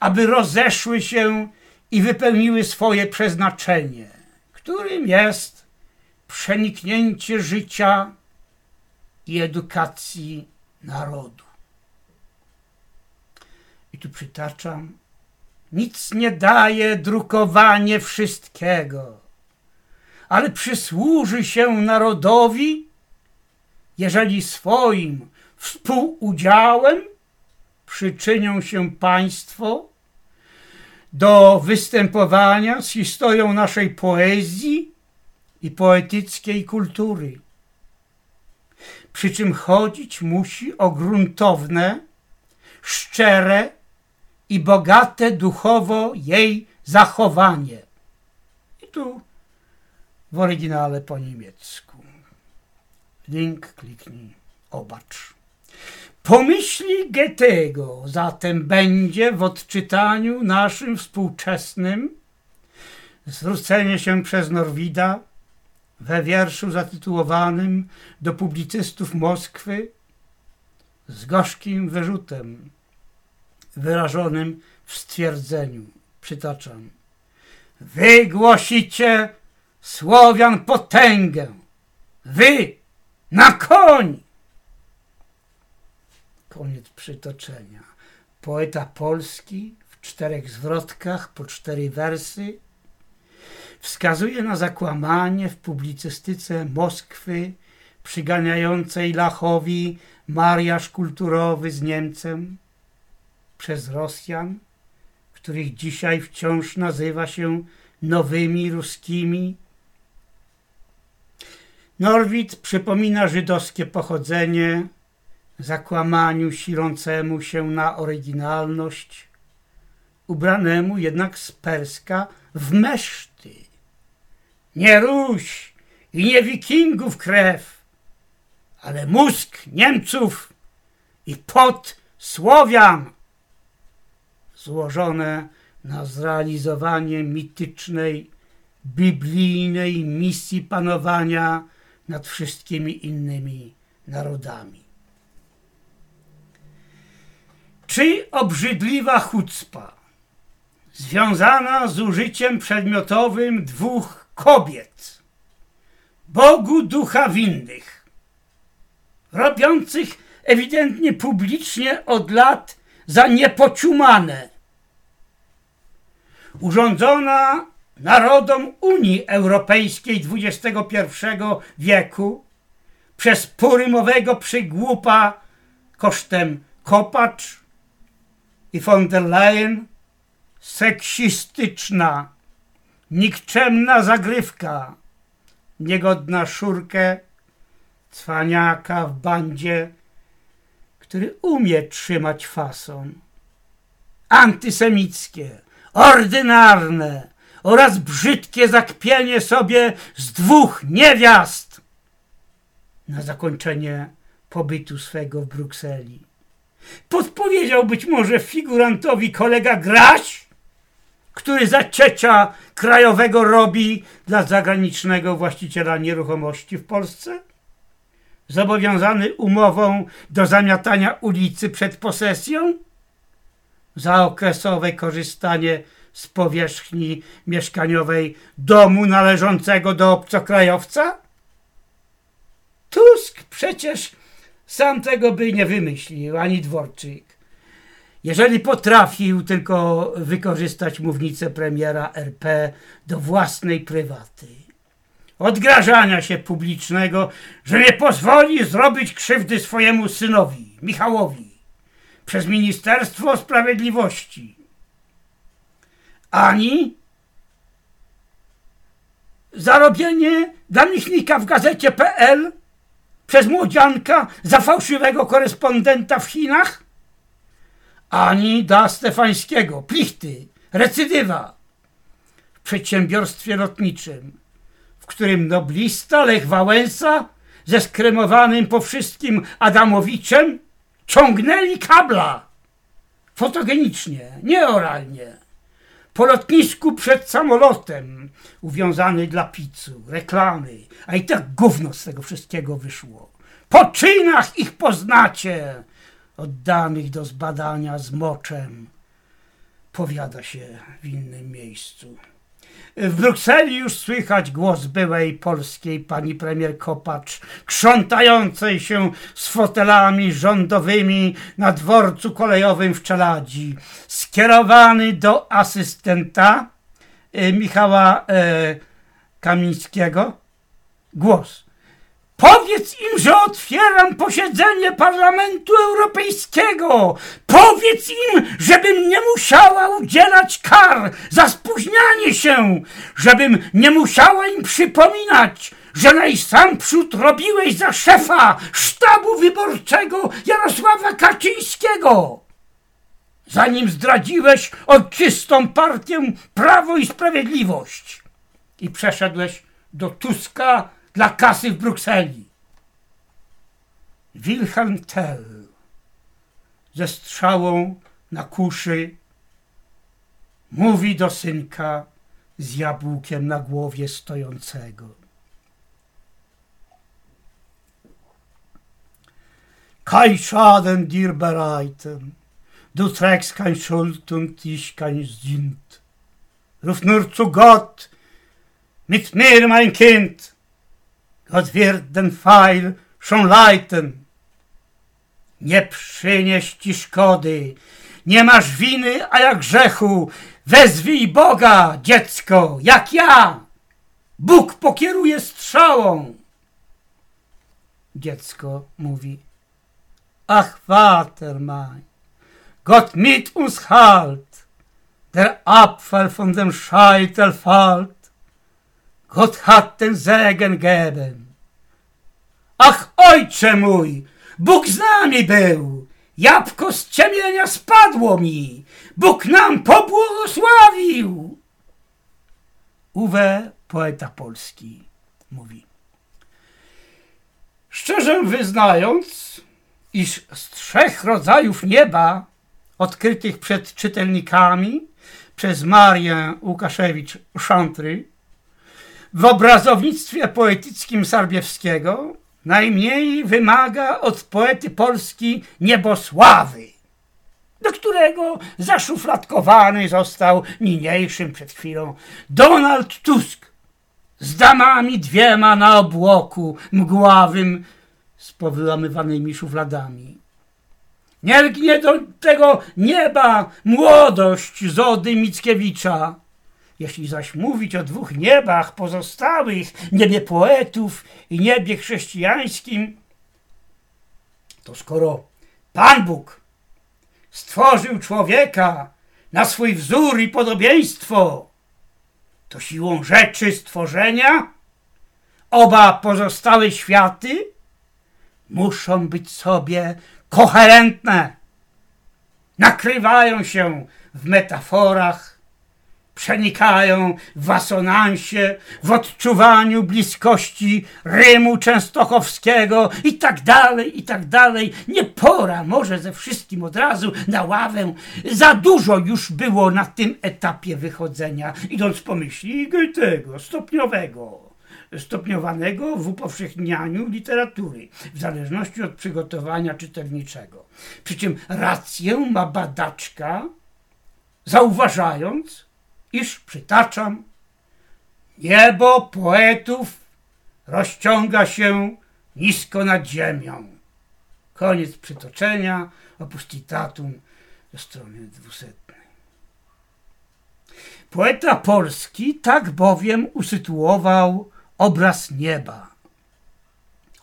aby rozeszły się i wypełniły swoje przeznaczenie, którym jest przeniknięcie życia i edukacji narodu. I tu przytaczam, nic nie daje drukowanie wszystkiego, ale przysłuży się narodowi, jeżeli swoim współudziałem przyczynią się Państwo do występowania z historią naszej poezji i poetyckiej kultury. Przy czym chodzić musi o gruntowne, szczere i bogate duchowo jej zachowanie. I tu w oryginale po niemiecku. Link kliknij, obacz. Pomyśli Goethego zatem będzie w odczytaniu naszym współczesnym zwrócenie się przez Norwida we wierszu zatytułowanym do publicystów Moskwy z gorzkim wyrzutem wyrażonym w stwierdzeniu, przytaczam, Wy głosicie Słowian potęgę, wy na koń! Koniec przytoczenia. Poeta polski w czterech zwrotkach po cztery wersy wskazuje na zakłamanie w publicystyce Moskwy przyganiającej Lachowi mariaż kulturowy z Niemcem przez Rosjan, których dzisiaj wciąż nazywa się nowymi ruskimi. Norwid przypomina żydowskie pochodzenie, zakłamaniu silącemu się na oryginalność, ubranemu jednak z Perska w meszty. Nie Ruś i nie Wikingów krew, ale mózg Niemców i pot Słowian, złożone na zrealizowanie mitycznej, biblijnej misji panowania nad wszystkimi innymi narodami. Czy obrzydliwa chucpa, związana z użyciem przedmiotowym dwóch kobiet, Bogu ducha winnych, robiących ewidentnie publicznie od lat za niepociumane, urządzona narodom Unii Europejskiej XXI wieku przez purymowego przygłupa kosztem Kopacz i von der Leyen seksistyczna, nikczemna zagrywka, niegodna szurkę, cwaniaka w bandzie, który umie trzymać fason. Antysemickie, ordynarne oraz brzydkie zakpienie sobie z dwóch niewiast na zakończenie pobytu swego w Brukseli. Podpowiedział być może figurantowi kolega Graś, który za ciecia krajowego robi dla zagranicznego właściciela nieruchomości w Polsce? Zobowiązany umową do zamiatania ulicy przed posesją? Za okresowe korzystanie z powierzchni mieszkaniowej domu należącego do obcokrajowca? Tusk przecież sam tego by nie wymyślił, ani Dworczyk. Jeżeli potrafił tylko wykorzystać mównicę premiera RP do własnej prywaty, odgrażania się publicznego, że nie pozwoli zrobić krzywdy swojemu synowi, Michałowi, przez Ministerstwo Sprawiedliwości, ani zarobienie dla Michnika w gazecie.pl przez młodzianka za fałszywego korespondenta w Chinach? Ani da Stefańskiego, plichty, recydywa. W przedsiębiorstwie lotniczym, w którym noblista Lech Wałęsa ze skremowanym po wszystkim Adamowiczem ciągnęli kabla. Fotogenicznie, nie oralnie. Po lotnisku przed samolotem, uwiązany dla pizzu, reklamy, a i tak gówno z tego wszystkiego wyszło. Po czynach ich poznacie, oddanych do zbadania z moczem, powiada się w innym miejscu. W Brukseli już słychać głos byłej polskiej pani premier Kopacz, krzątającej się z fotelami rządowymi na dworcu kolejowym w Czeladzi, skierowany do asystenta e, Michała e, Kamińskiego. Głos. Powiedz im, że otwieram posiedzenie Parlamentu Europejskiego. Powiedz im, żebym nie musiała udzielać kar za spóźnianie się, żebym nie musiała im przypominać, że najsamprzód robiłeś za szefa sztabu wyborczego Jarosława Kaczyńskiego. Zanim zdradziłeś ojczystą partię Prawo i Sprawiedliwość i przeszedłeś do Tuska dla kasy w Brukseli. Wilhelm Tell ze strzałą na kuszy mówi do synka z jabłkiem na głowie stojącego. Kein Schaden dir bereiten, du trägst kein Schuld und ich kein Sünd. Ruf nur zu Gott, mit mir, mein Kind, Gott wird den Pfeil schon leiten. Nie przynieś ci szkody, nie masz winy, a jak grzechu. Wezwij Boga, dziecko, jak ja. Bóg pokieruje strzałą. Dziecko mówi, ach, Vater mein, Gott mit uns halt, der Apfel von dem Scheitel fällt, Gott hat den Segen geben. Ach, ojcze mój, Bóg z nami był, jabłko z ciemienia spadło mi, Bóg nam pobłogosławił. Uwe, poeta polski, mówi. Szczerze wyznając, iż z trzech rodzajów nieba odkrytych przed czytelnikami przez Marię Łukaszewicz-Szantry w obrazownictwie poetyckim Sarbiewskiego najmniej wymaga od poety Polski niebosławy, do którego zaszufladkowany został niniejszym przed chwilą Donald Tusk z damami dwiema na obłoku mgławym z powyłamywanymi szufladami. Nie lgnie do tego nieba młodość Zody Mickiewicza, jeśli zaś mówić o dwóch niebach pozostałych, niebie poetów i niebie chrześcijańskim, to skoro Pan Bóg stworzył człowieka na swój wzór i podobieństwo, to siłą rzeczy stworzenia oba pozostałe światy muszą być sobie koherentne. Nakrywają się w metaforach przenikają w asonansie, w odczuwaniu bliskości Rymu Częstochowskiego i tak dalej, i tak dalej. Nie pora może ze wszystkim od razu na ławę. Za dużo już było na tym etapie wychodzenia, idąc po myśli tego stopniowego stopniowanego w upowszechnianiu literatury, w zależności od przygotowania czytelniczego. Przy czym rację ma badaczka, zauważając, iż przytaczam, niebo poetów rozciąga się nisko nad ziemią. Koniec przytoczenia, opustitatum ze strony dwusetnej. Poeta polski tak bowiem usytuował obraz nieba,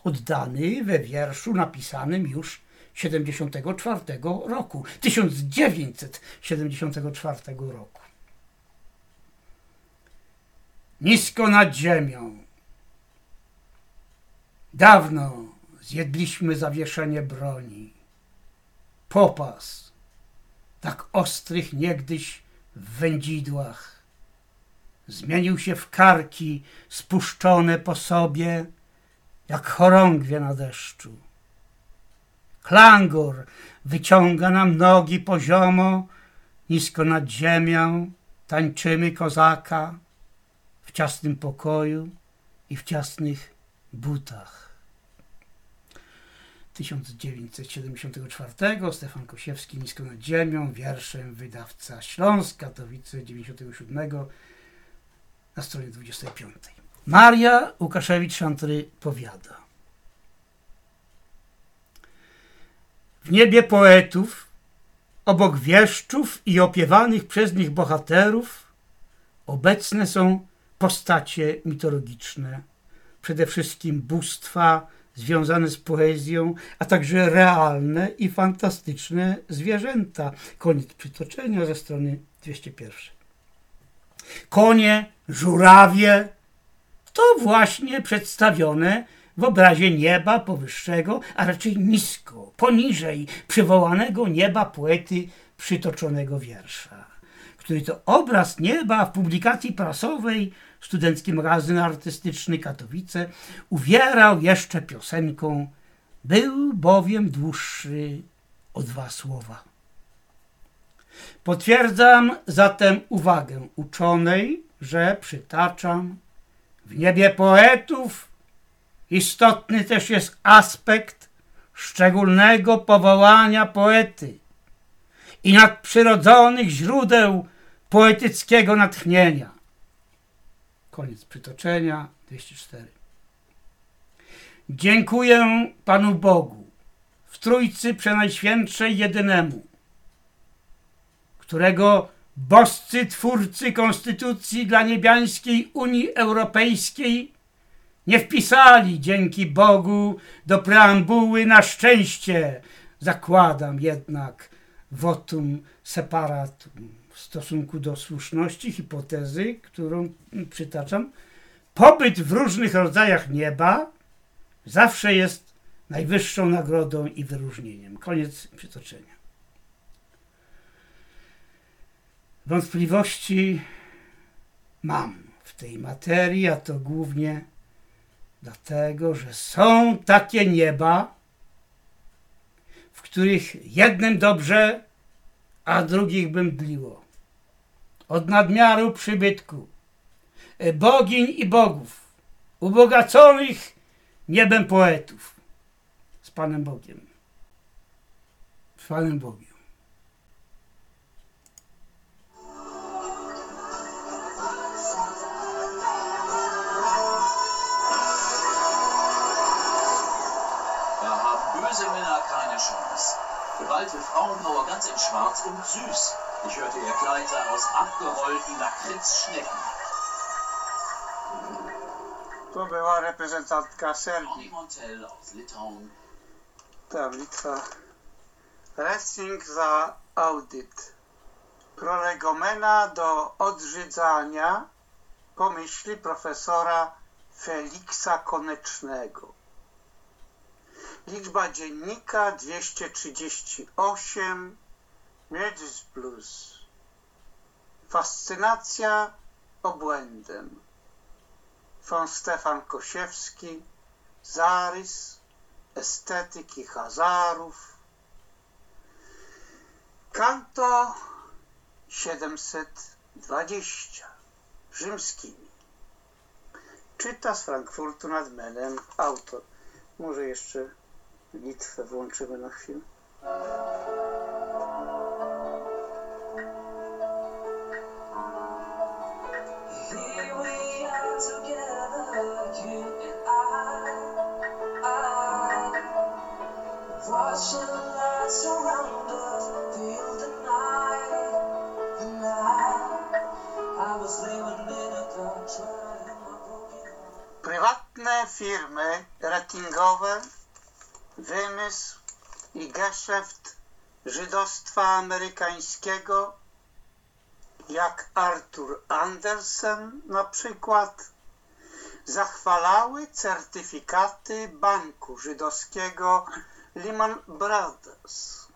oddany we wierszu napisanym już 74 roku, 1974 roku nisko nad ziemią. Dawno zjedliśmy zawieszenie broni. Popas, tak ostrych niegdyś w wędzidłach, zmienił się w karki spuszczone po sobie, jak chorągwie na deszczu. Klangor wyciąga nam nogi poziomo, nisko nad ziemią, tańczymy kozaka ciasnym pokoju i w ciasnych butach. 1974 Stefan Kosiewski Nisko nad ziemią, wierszem wydawca Śląsk, Katowice 97 na stronie 25. Maria Łukaszewicz-Szantry powiada. W niebie poetów, obok wieszczów i opiewanych przez nich bohaterów, obecne są postacie mitologiczne, przede wszystkim bóstwa związane z poezją, a także realne i fantastyczne zwierzęta. Koniec przytoczenia ze strony 201. Konie, żurawie to właśnie przedstawione w obrazie nieba powyższego, a raczej nisko, poniżej przywołanego nieba poety przytoczonego wiersza, który to obraz nieba w publikacji prasowej Studencki Magazyn Artystyczny Katowice uwierał jeszcze piosenką Był bowiem dłuższy o dwa słowa. Potwierdzam zatem uwagę uczonej, że przytaczam w niebie poetów istotny też jest aspekt szczególnego powołania poety i nadprzyrodzonych źródeł poetyckiego natchnienia. Koniec przytoczenia 204. Dziękuję Panu Bogu w Trójcy Przenajświętszej Jedynemu, którego boscy twórcy Konstytucji dla Niebiańskiej Unii Europejskiej nie wpisali dzięki Bogu do preambuły na szczęście, zakładam jednak votum separatum w stosunku do słuszności hipotezy, którą przytaczam. Pobyt w różnych rodzajach nieba zawsze jest najwyższą nagrodą i wyróżnieniem. Koniec przytoczenia. Wątpliwości mam w tej materii, a to głównie dlatego, że są takie nieba, w których jednym dobrze, a drugich by mdliło. Od nadmiaru przybytku, bogiń i bogów, ubogaconych niebem poetów, z Panem Bogiem. Z Panem Bogiem. Geballte Frauenpower ganz in Schwarz und süß. Ich hörte, ihr Kleid aus abgerollten Lakritzschnecken. To była reprezentantka Serbii. Henri Montel aus Litauen. Ta Litwa. Lessing za audyt. Prolegomena do odrzydzania pomyśli profesora Feliksa Konecznego. Liczba dziennika 238 Miedzis Plus. Fascynacja obłędem. Von Stefan Kosiewski Zarys estetyki Hazarów Kanto 720 rzymskimi Czyta z Frankfurtu nad Menem autor. Może jeszcze Litwę włączymy na chwilę. Prywatne firmy ratingowe, wymysł i geszeft żydostwa amerykańskiego, jak Arthur Andersen na przykład, zachwalały certyfikaty banku żydowskiego Lehman Brothers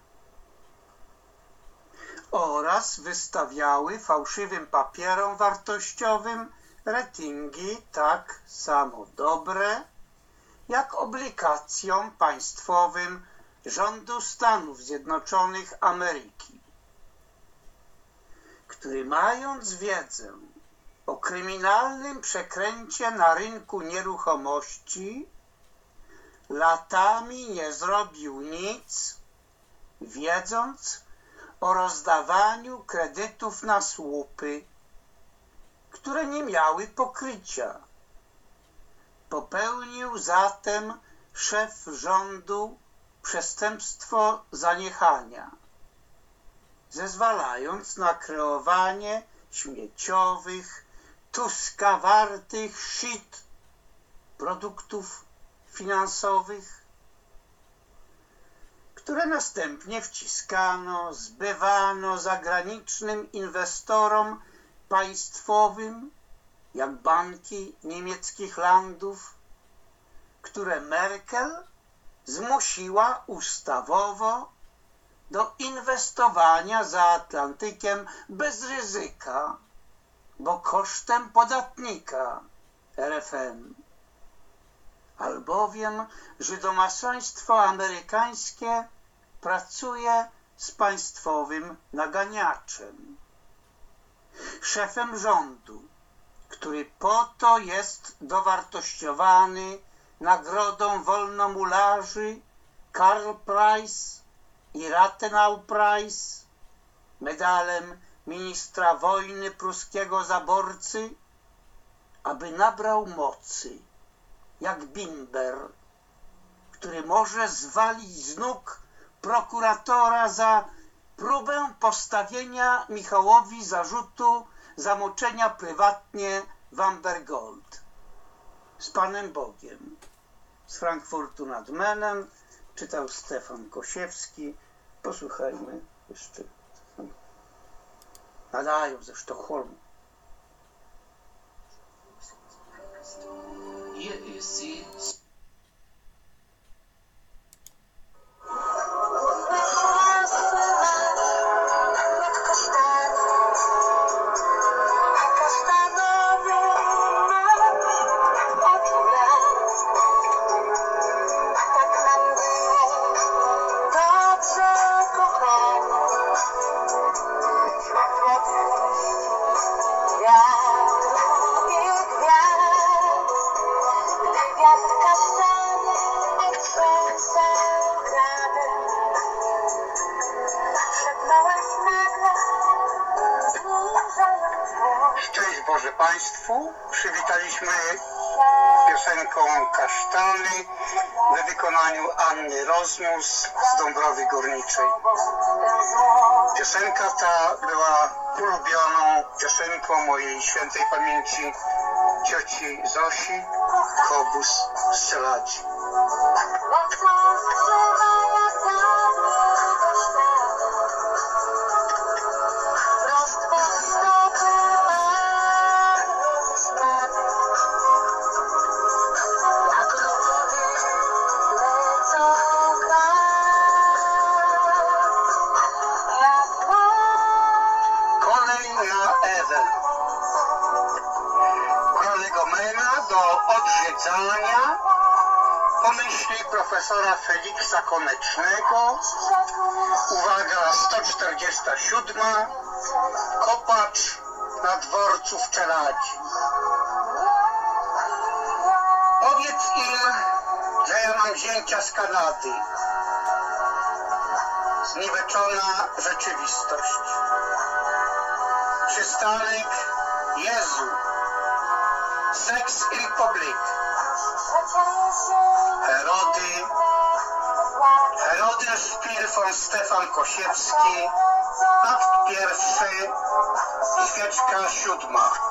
oraz wystawiały fałszywym papierom wartościowym ratingi tak samo dobre, jak obligacjom państwowym rządu Stanów Zjednoczonych Ameryki, który mając wiedzę o kryminalnym przekręcie na rynku nieruchomości, latami nie zrobił nic, wiedząc o rozdawaniu kredytów na słupy, które nie miały pokrycia. Popełnił zatem szef rządu przestępstwo zaniechania, zezwalając na kreowanie śmieciowych, tuskawartych shit produktów finansowych, które następnie wciskano, zbywano zagranicznym inwestorom państwowym, jak banki niemieckich landów, które Merkel zmusiła ustawowo do inwestowania za Atlantykiem bez ryzyka, bo kosztem podatnika RFN. Albowiem żydomasoństwo amerykańskie pracuje z państwowym naganiaczem. Szefem rządu, który po to jest dowartościowany nagrodą wolnomularzy Karl Price i Rathenau Prize, medalem ministra wojny pruskiego zaborcy, aby nabrał mocy, jak Bimber, który może zwalić z nóg prokuratora za próbę postawienia Michałowi zarzutu zamoczenia prywatnie w Ambergold. Z Panem Bogiem. Z Frankfurtu nad Menem czytał Stefan Kosiewski. Posłuchajmy jeszcze. Nadają ze Sztokholmu. ia descer Kobus z Feliksa Konecznego. Uwaga, 147. Kopacz na dworcu w Czeladzi. Powiedz im, że ja mam wzięcia z Kanady. Zniweczona rzeczywistość. Przystanek Jezu. Seks in public. Herody. Herody Szpil von Stefan Kosiewski. Akt pierwszy. Świeczka siódma.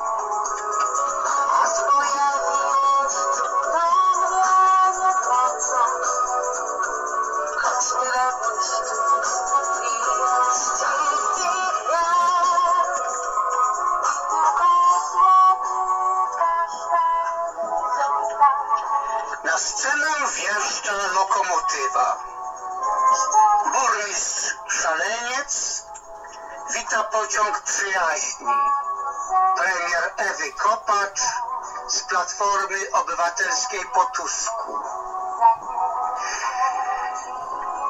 Platformy Obywatelskiej po Tusku.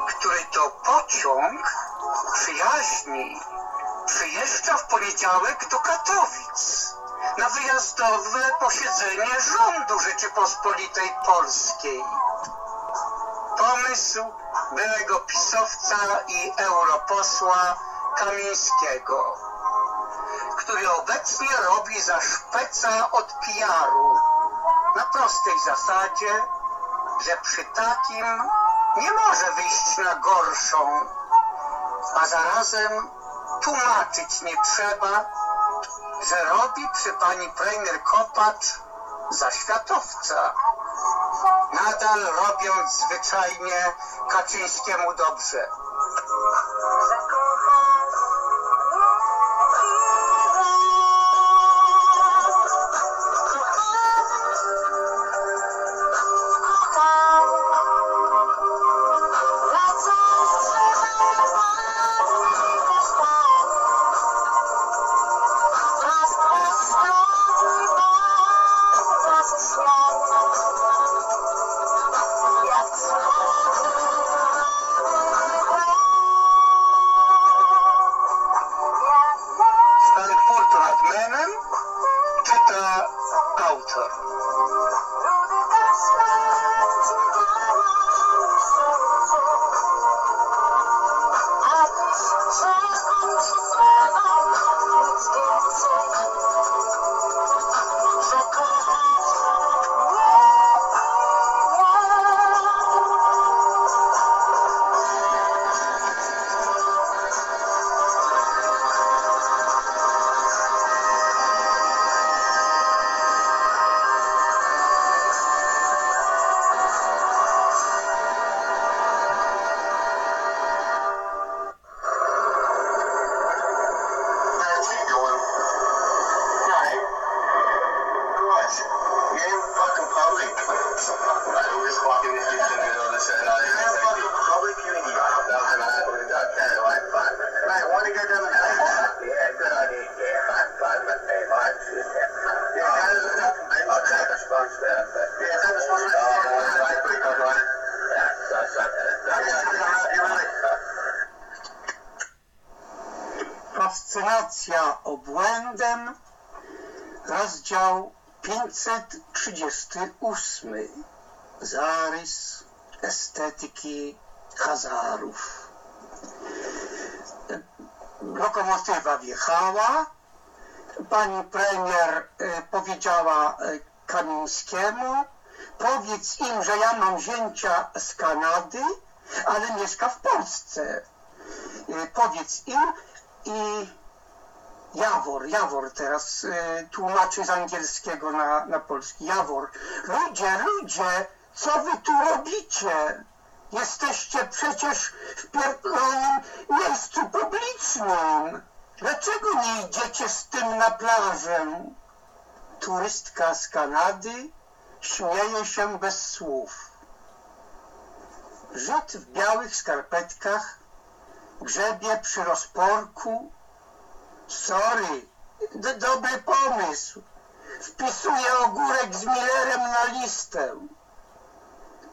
Który to pociąg przyjaźni przyjeżdża w poniedziałek do Katowic na wyjazdowe posiedzenie rządu Rzeczypospolitej Polskiej. Pomysł byłego pisowca i europosła Kamińskiego, który obecnie robi za szpeca od PR-u na prostej zasadzie, że przy takim nie może wyjść na gorszą, a zarazem tłumaczyć nie trzeba, że robi przy pani premier Kopacz za światowca. nadal robiąc zwyczajnie Kaczyńskiemu dobrze. 538. Zarys estetyki Hazarów. Lokomotywa wjechała. Pani premier e, powiedziała e, Kamińskiemu, powiedz im, że ja mam zięcia z Kanady, ale mieszka w Polsce. E, Powiedz im i Jawor, Jawor teraz y, tłumaczy z angielskiego na, na polski. Jawor. Ludzie, ludzie, co wy tu robicie? Jesteście przecież w pierdolonym miejscu publicznym. Dlaczego nie idziecie z tym na plażę? Turystka z Kanady śmieje się bez słów. Żyd w białych skarpetkach grzebie przy rozporku. Sorry, d- dobry pomysł. Wpisuję ogórek z Millerem na listę.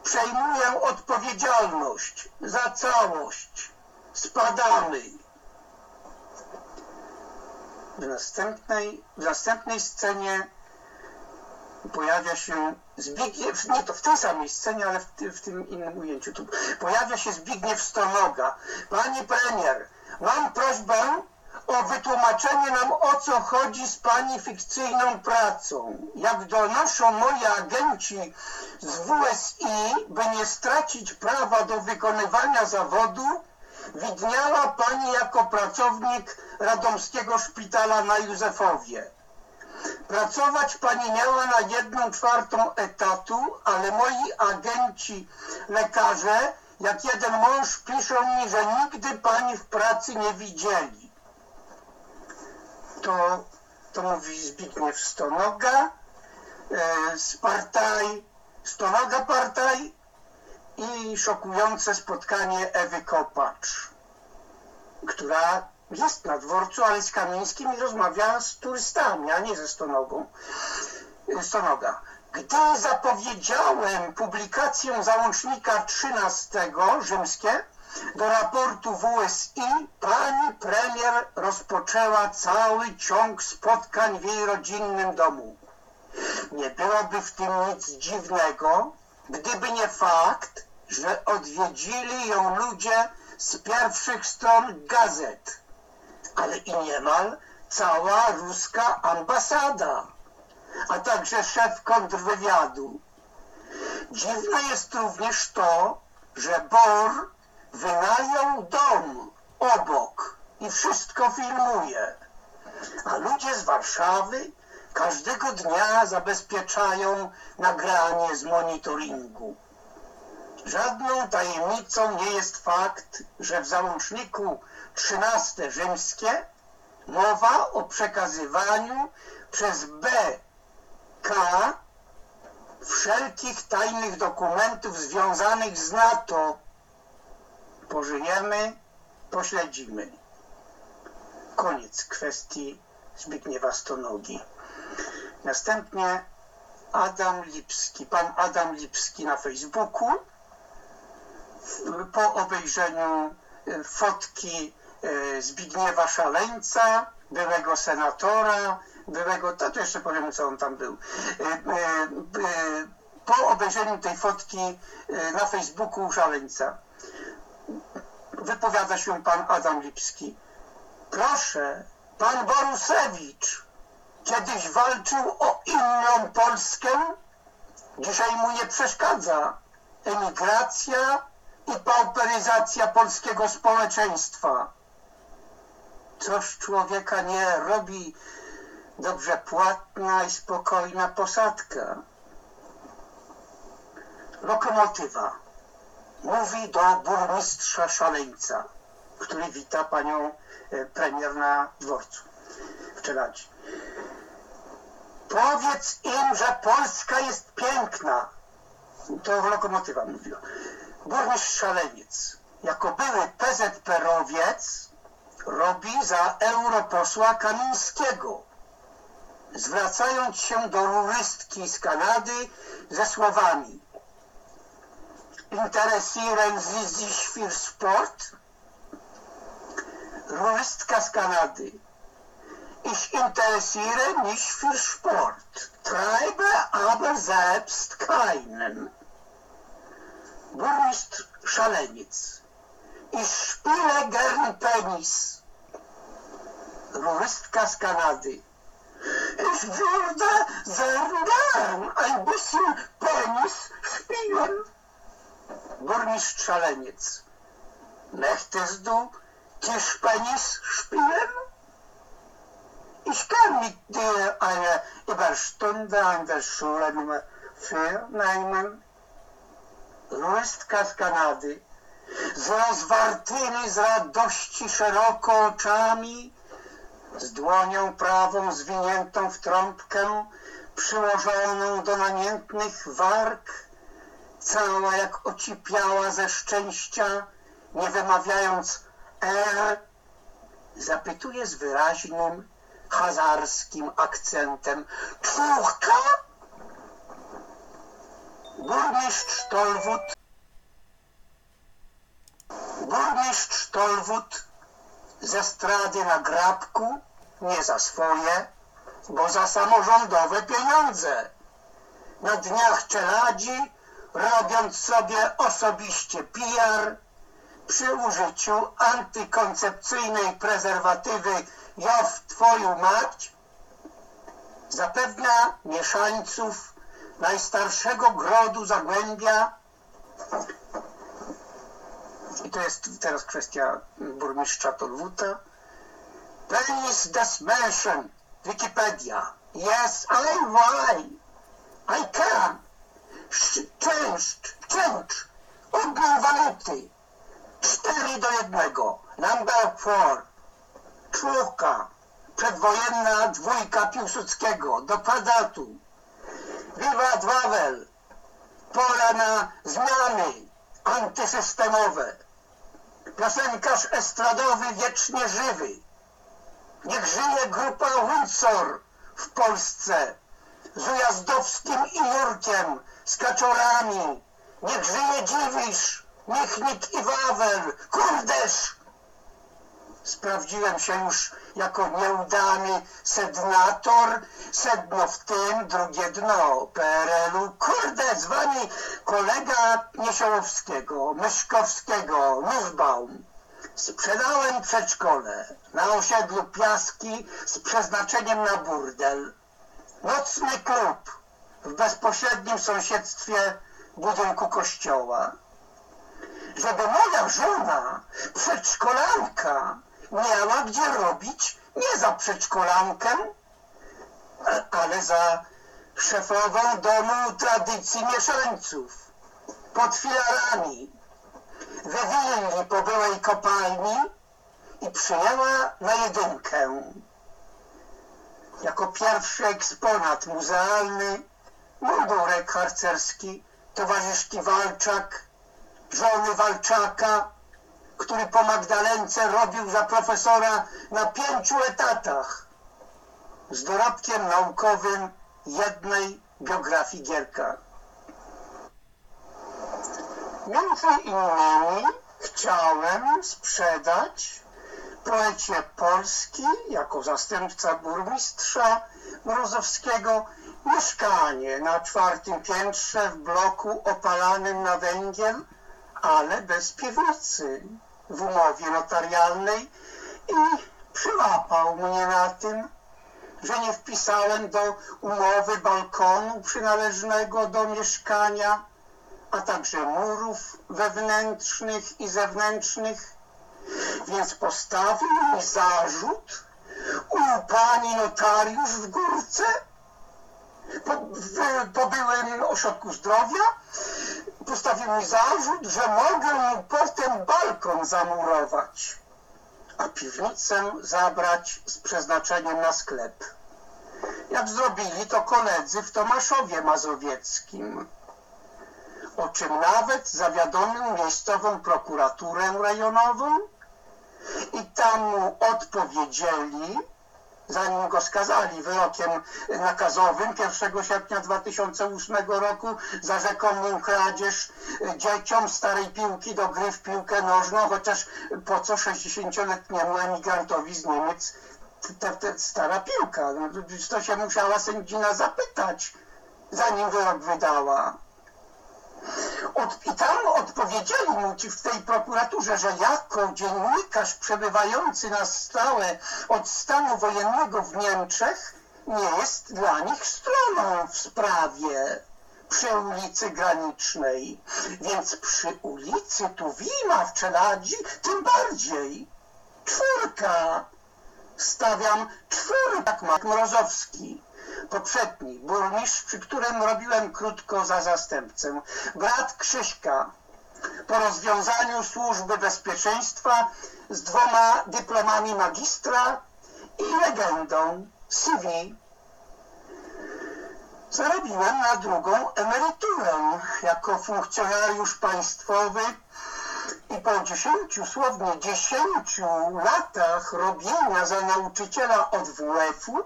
Przejmuję odpowiedzialność za całość. Spadamy. W następnej, w następnej scenie pojawia się Zbigniew, nie to w tej samej scenie, ale w, ty, w tym innym ujęciu. Tu pojawia się Zbigniew Stonoga. Pani premier, mam prośbę o wytłumaczenie nam o co chodzi z pani fikcyjną pracą. Jak donoszą moi agenci z WSI, by nie stracić prawa do wykonywania zawodu, widniała pani jako pracownik radomskiego szpitala na Józefowie. Pracować pani miała na jedną czwartą etatu, ale moi agenci, lekarze, jak jeden mąż piszą mi, że nigdy pani w pracy nie widzieli. To, to mówi Zbigniew Stonoga e, z partaj, Stonoga partaj i szokujące spotkanie Ewy Kopacz, która jest na dworcu, ale z Kamińskim i rozmawia z turystami, a nie ze Stonogą. Stonoga. Gdy zapowiedziałem publikację załącznika 13 rzymskie do raportu WSI, pani premier rozpoczęła cały ciąg spotkań w jej rodzinnym domu. Nie byłoby w tym nic dziwnego, gdyby nie fakt, że odwiedzili ją ludzie z pierwszych stron gazet, ale i niemal cała ruska ambasada, a także szef kontrwywiadu. Dziwne jest również to, że Bor wynajął dom obok i wszystko filmuje, a ludzie z Warszawy, każdego dnia zabezpieczają nagranie z monitoringu. Żadną tajemnicą nie jest fakt, że w załączniku 13 rzymskie mowa o przekazywaniu przez BK wszelkich tajnych dokumentów związanych z NATO. Pożyjemy, pośledzimy. Koniec kwestii Zbigniewa Stonogi. Następnie Adam Lipski, pan Adam Lipski na Facebooku. Po obejrzeniu e, fotki e, Zbigniewa Szaleńca, byłego senatora, byłego, to, to jeszcze powiem, co on tam był. E, po obejrzeniu tej fotki na Facebooku Szaleńca wypowiada się pan Adam Lipski. Proszę, pan Borusewicz kiedyś walczył o inną Polskę, dzisiaj mu nie przeszkadza emigracja i pauperyzacja polskiego społeczeństwa. Coś człowieka nie robi dobrze płatna i spokojna posadka. Lokomotywa mówi do burmistrza szaleńca, który wita panią e, premier na dworcu w Czeladzie. Powiedz im, że Polska jest piękna. To lokomotywa mówiła. Burmistrz Szaleniec, jako były PZPR-owiec, robi za europosła Kamińskiego, zwracając się do rurystki z Kanady ze słowami Interessieren Sie sich für Sport? Rurystka z Kanady. Ich interessiere mich für Sport, treibe aber selbst keinen. Burmistrz Szaleniec. Ich spiele gern Penis. Rurystka z Kanady. Ich würde sehr gern ein bisschen Penis spielen. Burmistrz Szaleniec. Möchtest du Tischpenis spielen? Ich kann mit dir eine Überstunde an der Schule Nummer 4 nehmen. Rurystka z Kanady z rozwartymi z radości szeroko oczami, z dłonią prawą zwiniętą w trąbkę, przyłożoną do namiętnych warg, cała jak ocipiała ze szczęścia, nie wymawiając R, zapytuje z wyraźnym, hazarskim akcentem. Czwórka? Burmistrz Tolwód Burmistrz Tolwód ze strady na grabku, nie za swoje, bo za samorządowe pieniądze. Na dniach czeladzi, robiąc sobie osobiście PR, przy użyciu antykoncepcyjnej prezerwatywy Jow Twoją mać, zapewnia mieszańców najstarszego grodu Zagłębia i to jest teraz kwestia burmistrza Tolwuta. Penis des Wikipedia. Yes, I why. I can. Część, część, obrót waluty. Cztery do jednego. Number four. Czwórka. Przedwojenna dwójka Piłsudskiego. Do kwadratu. Wiwat Wawel. Pora na zmiany antysystemowe. Piosenkarz estradowy wiecznie żywy. Niech żyje grupa Windsor w Polsce z Ujazdowskim i Jurkiem, z Kaczorami. Niech żyje Dziwisz, Michnik i Wawel, Kurdysz. Sprawdziłem się już jako nieudany sednator, sedno w tym, drugie dno PRL-u. Kurde, z wami kolega Niesiołowskiego, Myszkowskiego, Nussbaum. Sprzedałem przedszkole na osiedlu Piaski z przeznaczeniem na burdel. Nocny klub w bezpośrednim sąsiedztwie budynku kościoła. Żeby moja żona, przedszkolanka, miała gdzie robić nie za przedszkolankę, ale za szefową domu tradycji mieszańców, pod filarami. We willi po byłej kopalni i przyjęła na jedynkę. Jako pierwszy eksponat muzealny mundurek harcerski towarzyszki Walczak, żony Walczaka, który po Magdalence robił za profesora na pięciu etatach z dorobkiem naukowym jednej biografii Gierka. Między innymi chciałem sprzedać poecie Polski jako zastępca burmistrza Mrozowskiego mieszkanie na czwartym piętrze w bloku opalanym na węgiel, ale bez piwnicy w umowie notarialnej i przyłapał mnie na tym, że nie wpisałem do umowy balkonu przynależnego do mieszkania, a także murów wewnętrznych i zewnętrznych, więc postawił mi zarzut u pani notariusz w górce po, w, po byłym ośrodku zdrowia postawił mi zarzut, że mogę mu potem balkon zamurować, a piwnicę zabrać z przeznaczeniem na sklep. Jak zrobili to koledzy w Tomaszowie Mazowieckim, o czym nawet zawiadomił miejscową prokuraturę rejonową i tam mu odpowiedzieli, zanim go skazali wyrokiem nakazowym 1 sierpnia 2008 roku za rzekomą kradzież dzieciom starej piłki do gry w piłkę nożną, chociaż po co 60-letniemu emigrantowi z Niemiec ta, ta stara piłka? No, to się musiała sędzina zapytać, zanim wyrok wydała. Od, I tam odpowiedzieli mu ci w tej prokuraturze, że jako dziennikarz przebywający na stałe od stanu wojennego w Niemczech nie jest dla nich stroną w sprawie przy ulicy Granicznej. Więc przy ulicy Tuwima w Czeladzi tym bardziej. Czwórka. Stawiam czwórka, jak Mrozowski poprzedni burmistrz, przy którym robiłem krótko za zastępcę. Brat Krzyśka po rozwiązaniu służby bezpieczeństwa z dwoma dyplomami magistra i legendą CV. Zarobiłem na drugą emeryturę jako funkcjonariusz państwowy i po dziesięciu, słownie dziesięciu latach robienia za nauczyciela od WF-u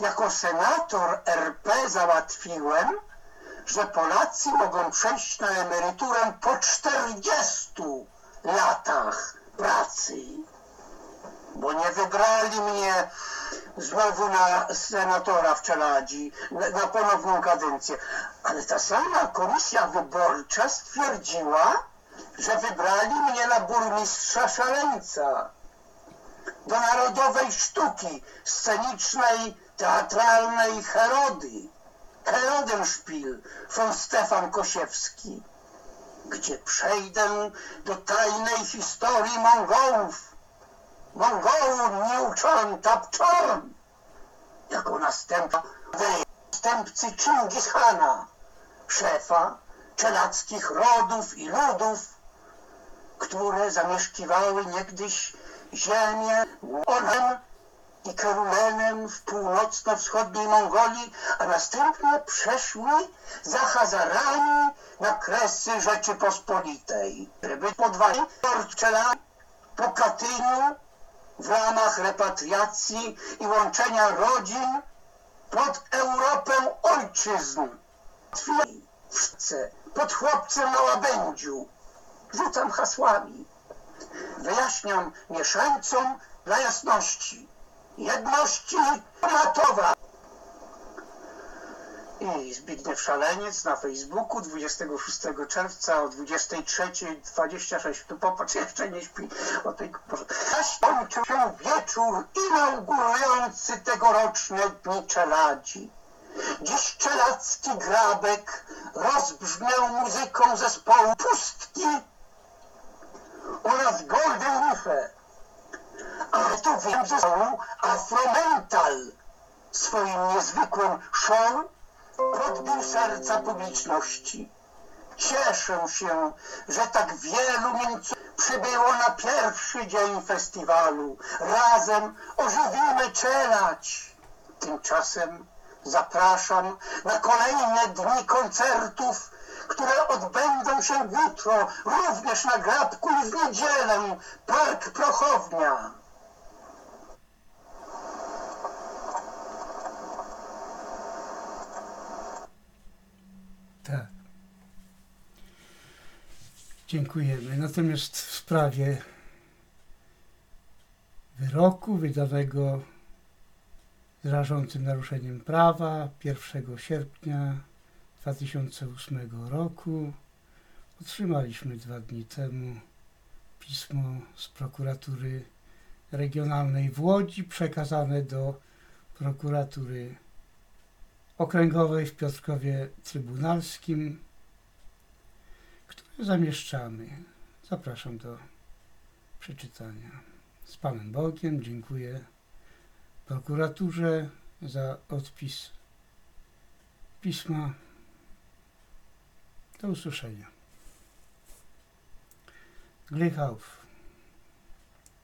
jako senator RP załatwiłem, że Polacy mogą przejść na emeryturę po 40 latach pracy. Bo nie wybrali mnie znowu na senatora w Czeladzi, na, ponowną kadencję. Ale ta sama komisja wyborcza stwierdziła, że wybrali mnie na burmistrza Szaleńca do narodowej sztuki scenicznej, teatralnej Herody, Herodenspiel von Stefan Kosiewski, gdzie przejdę do tajnej historii Mongołów, Mongołów Niuczon Tapczon, jako następca następcy Chingis Hana, szefa czeladzkich rodów i ludów, które zamieszkiwały niegdyś ziemię Orem i Kerulenem w północno-wschodniej Mongolii, a następnie przeszły za Hazarami na kresy Rzeczypospolitej, żeby podwali Porczela po Katyniu w ramach repatriacji i łączenia rodzin pod Europę ojczyzn. Pod chłopcem na łabędziu. Rzucam hasłami. Wyjaśniam mieszańcom dla jasności. Jedności matowa. I Zbigniew Szaleniec na Facebooku 26 czerwca o 23.26. Tu popatrz, jeszcze nie śpi o tej porze. Skończył się wieczór inaugurujący tegoroczne dni czeladzi. Dziś czelacki grabek rozbrzmiał muzyką zespołu Pustki oraz Golden Rufe. Ale wiem zespołu Afromental swoim niezwykłym show podbił serca publiczności. Cieszę się, że tak wielu Niemców przybyło na pierwszy dzień festiwalu. Razem ożywimy czelać. Tymczasem zapraszam na kolejne dni koncertów, które odbędą się jutro, również na Grabku i w niedzielę, Park Prochownia. Tak. Dziękujemy. Natomiast w sprawie wyroku wydanego z rażącym naruszeniem prawa 1 sierpnia 2008 roku otrzymaliśmy dwa dni temu pismo z prokuratury regionalnej w Łodzi przekazane do prokuratury okręgowej w Piotrkowie Trybunalskim, zamieszczamy. Zapraszam do przeczytania. Z Panem Bogiem dziękuję prokuraturze za odpis pisma. Do usłyszenia. Glück.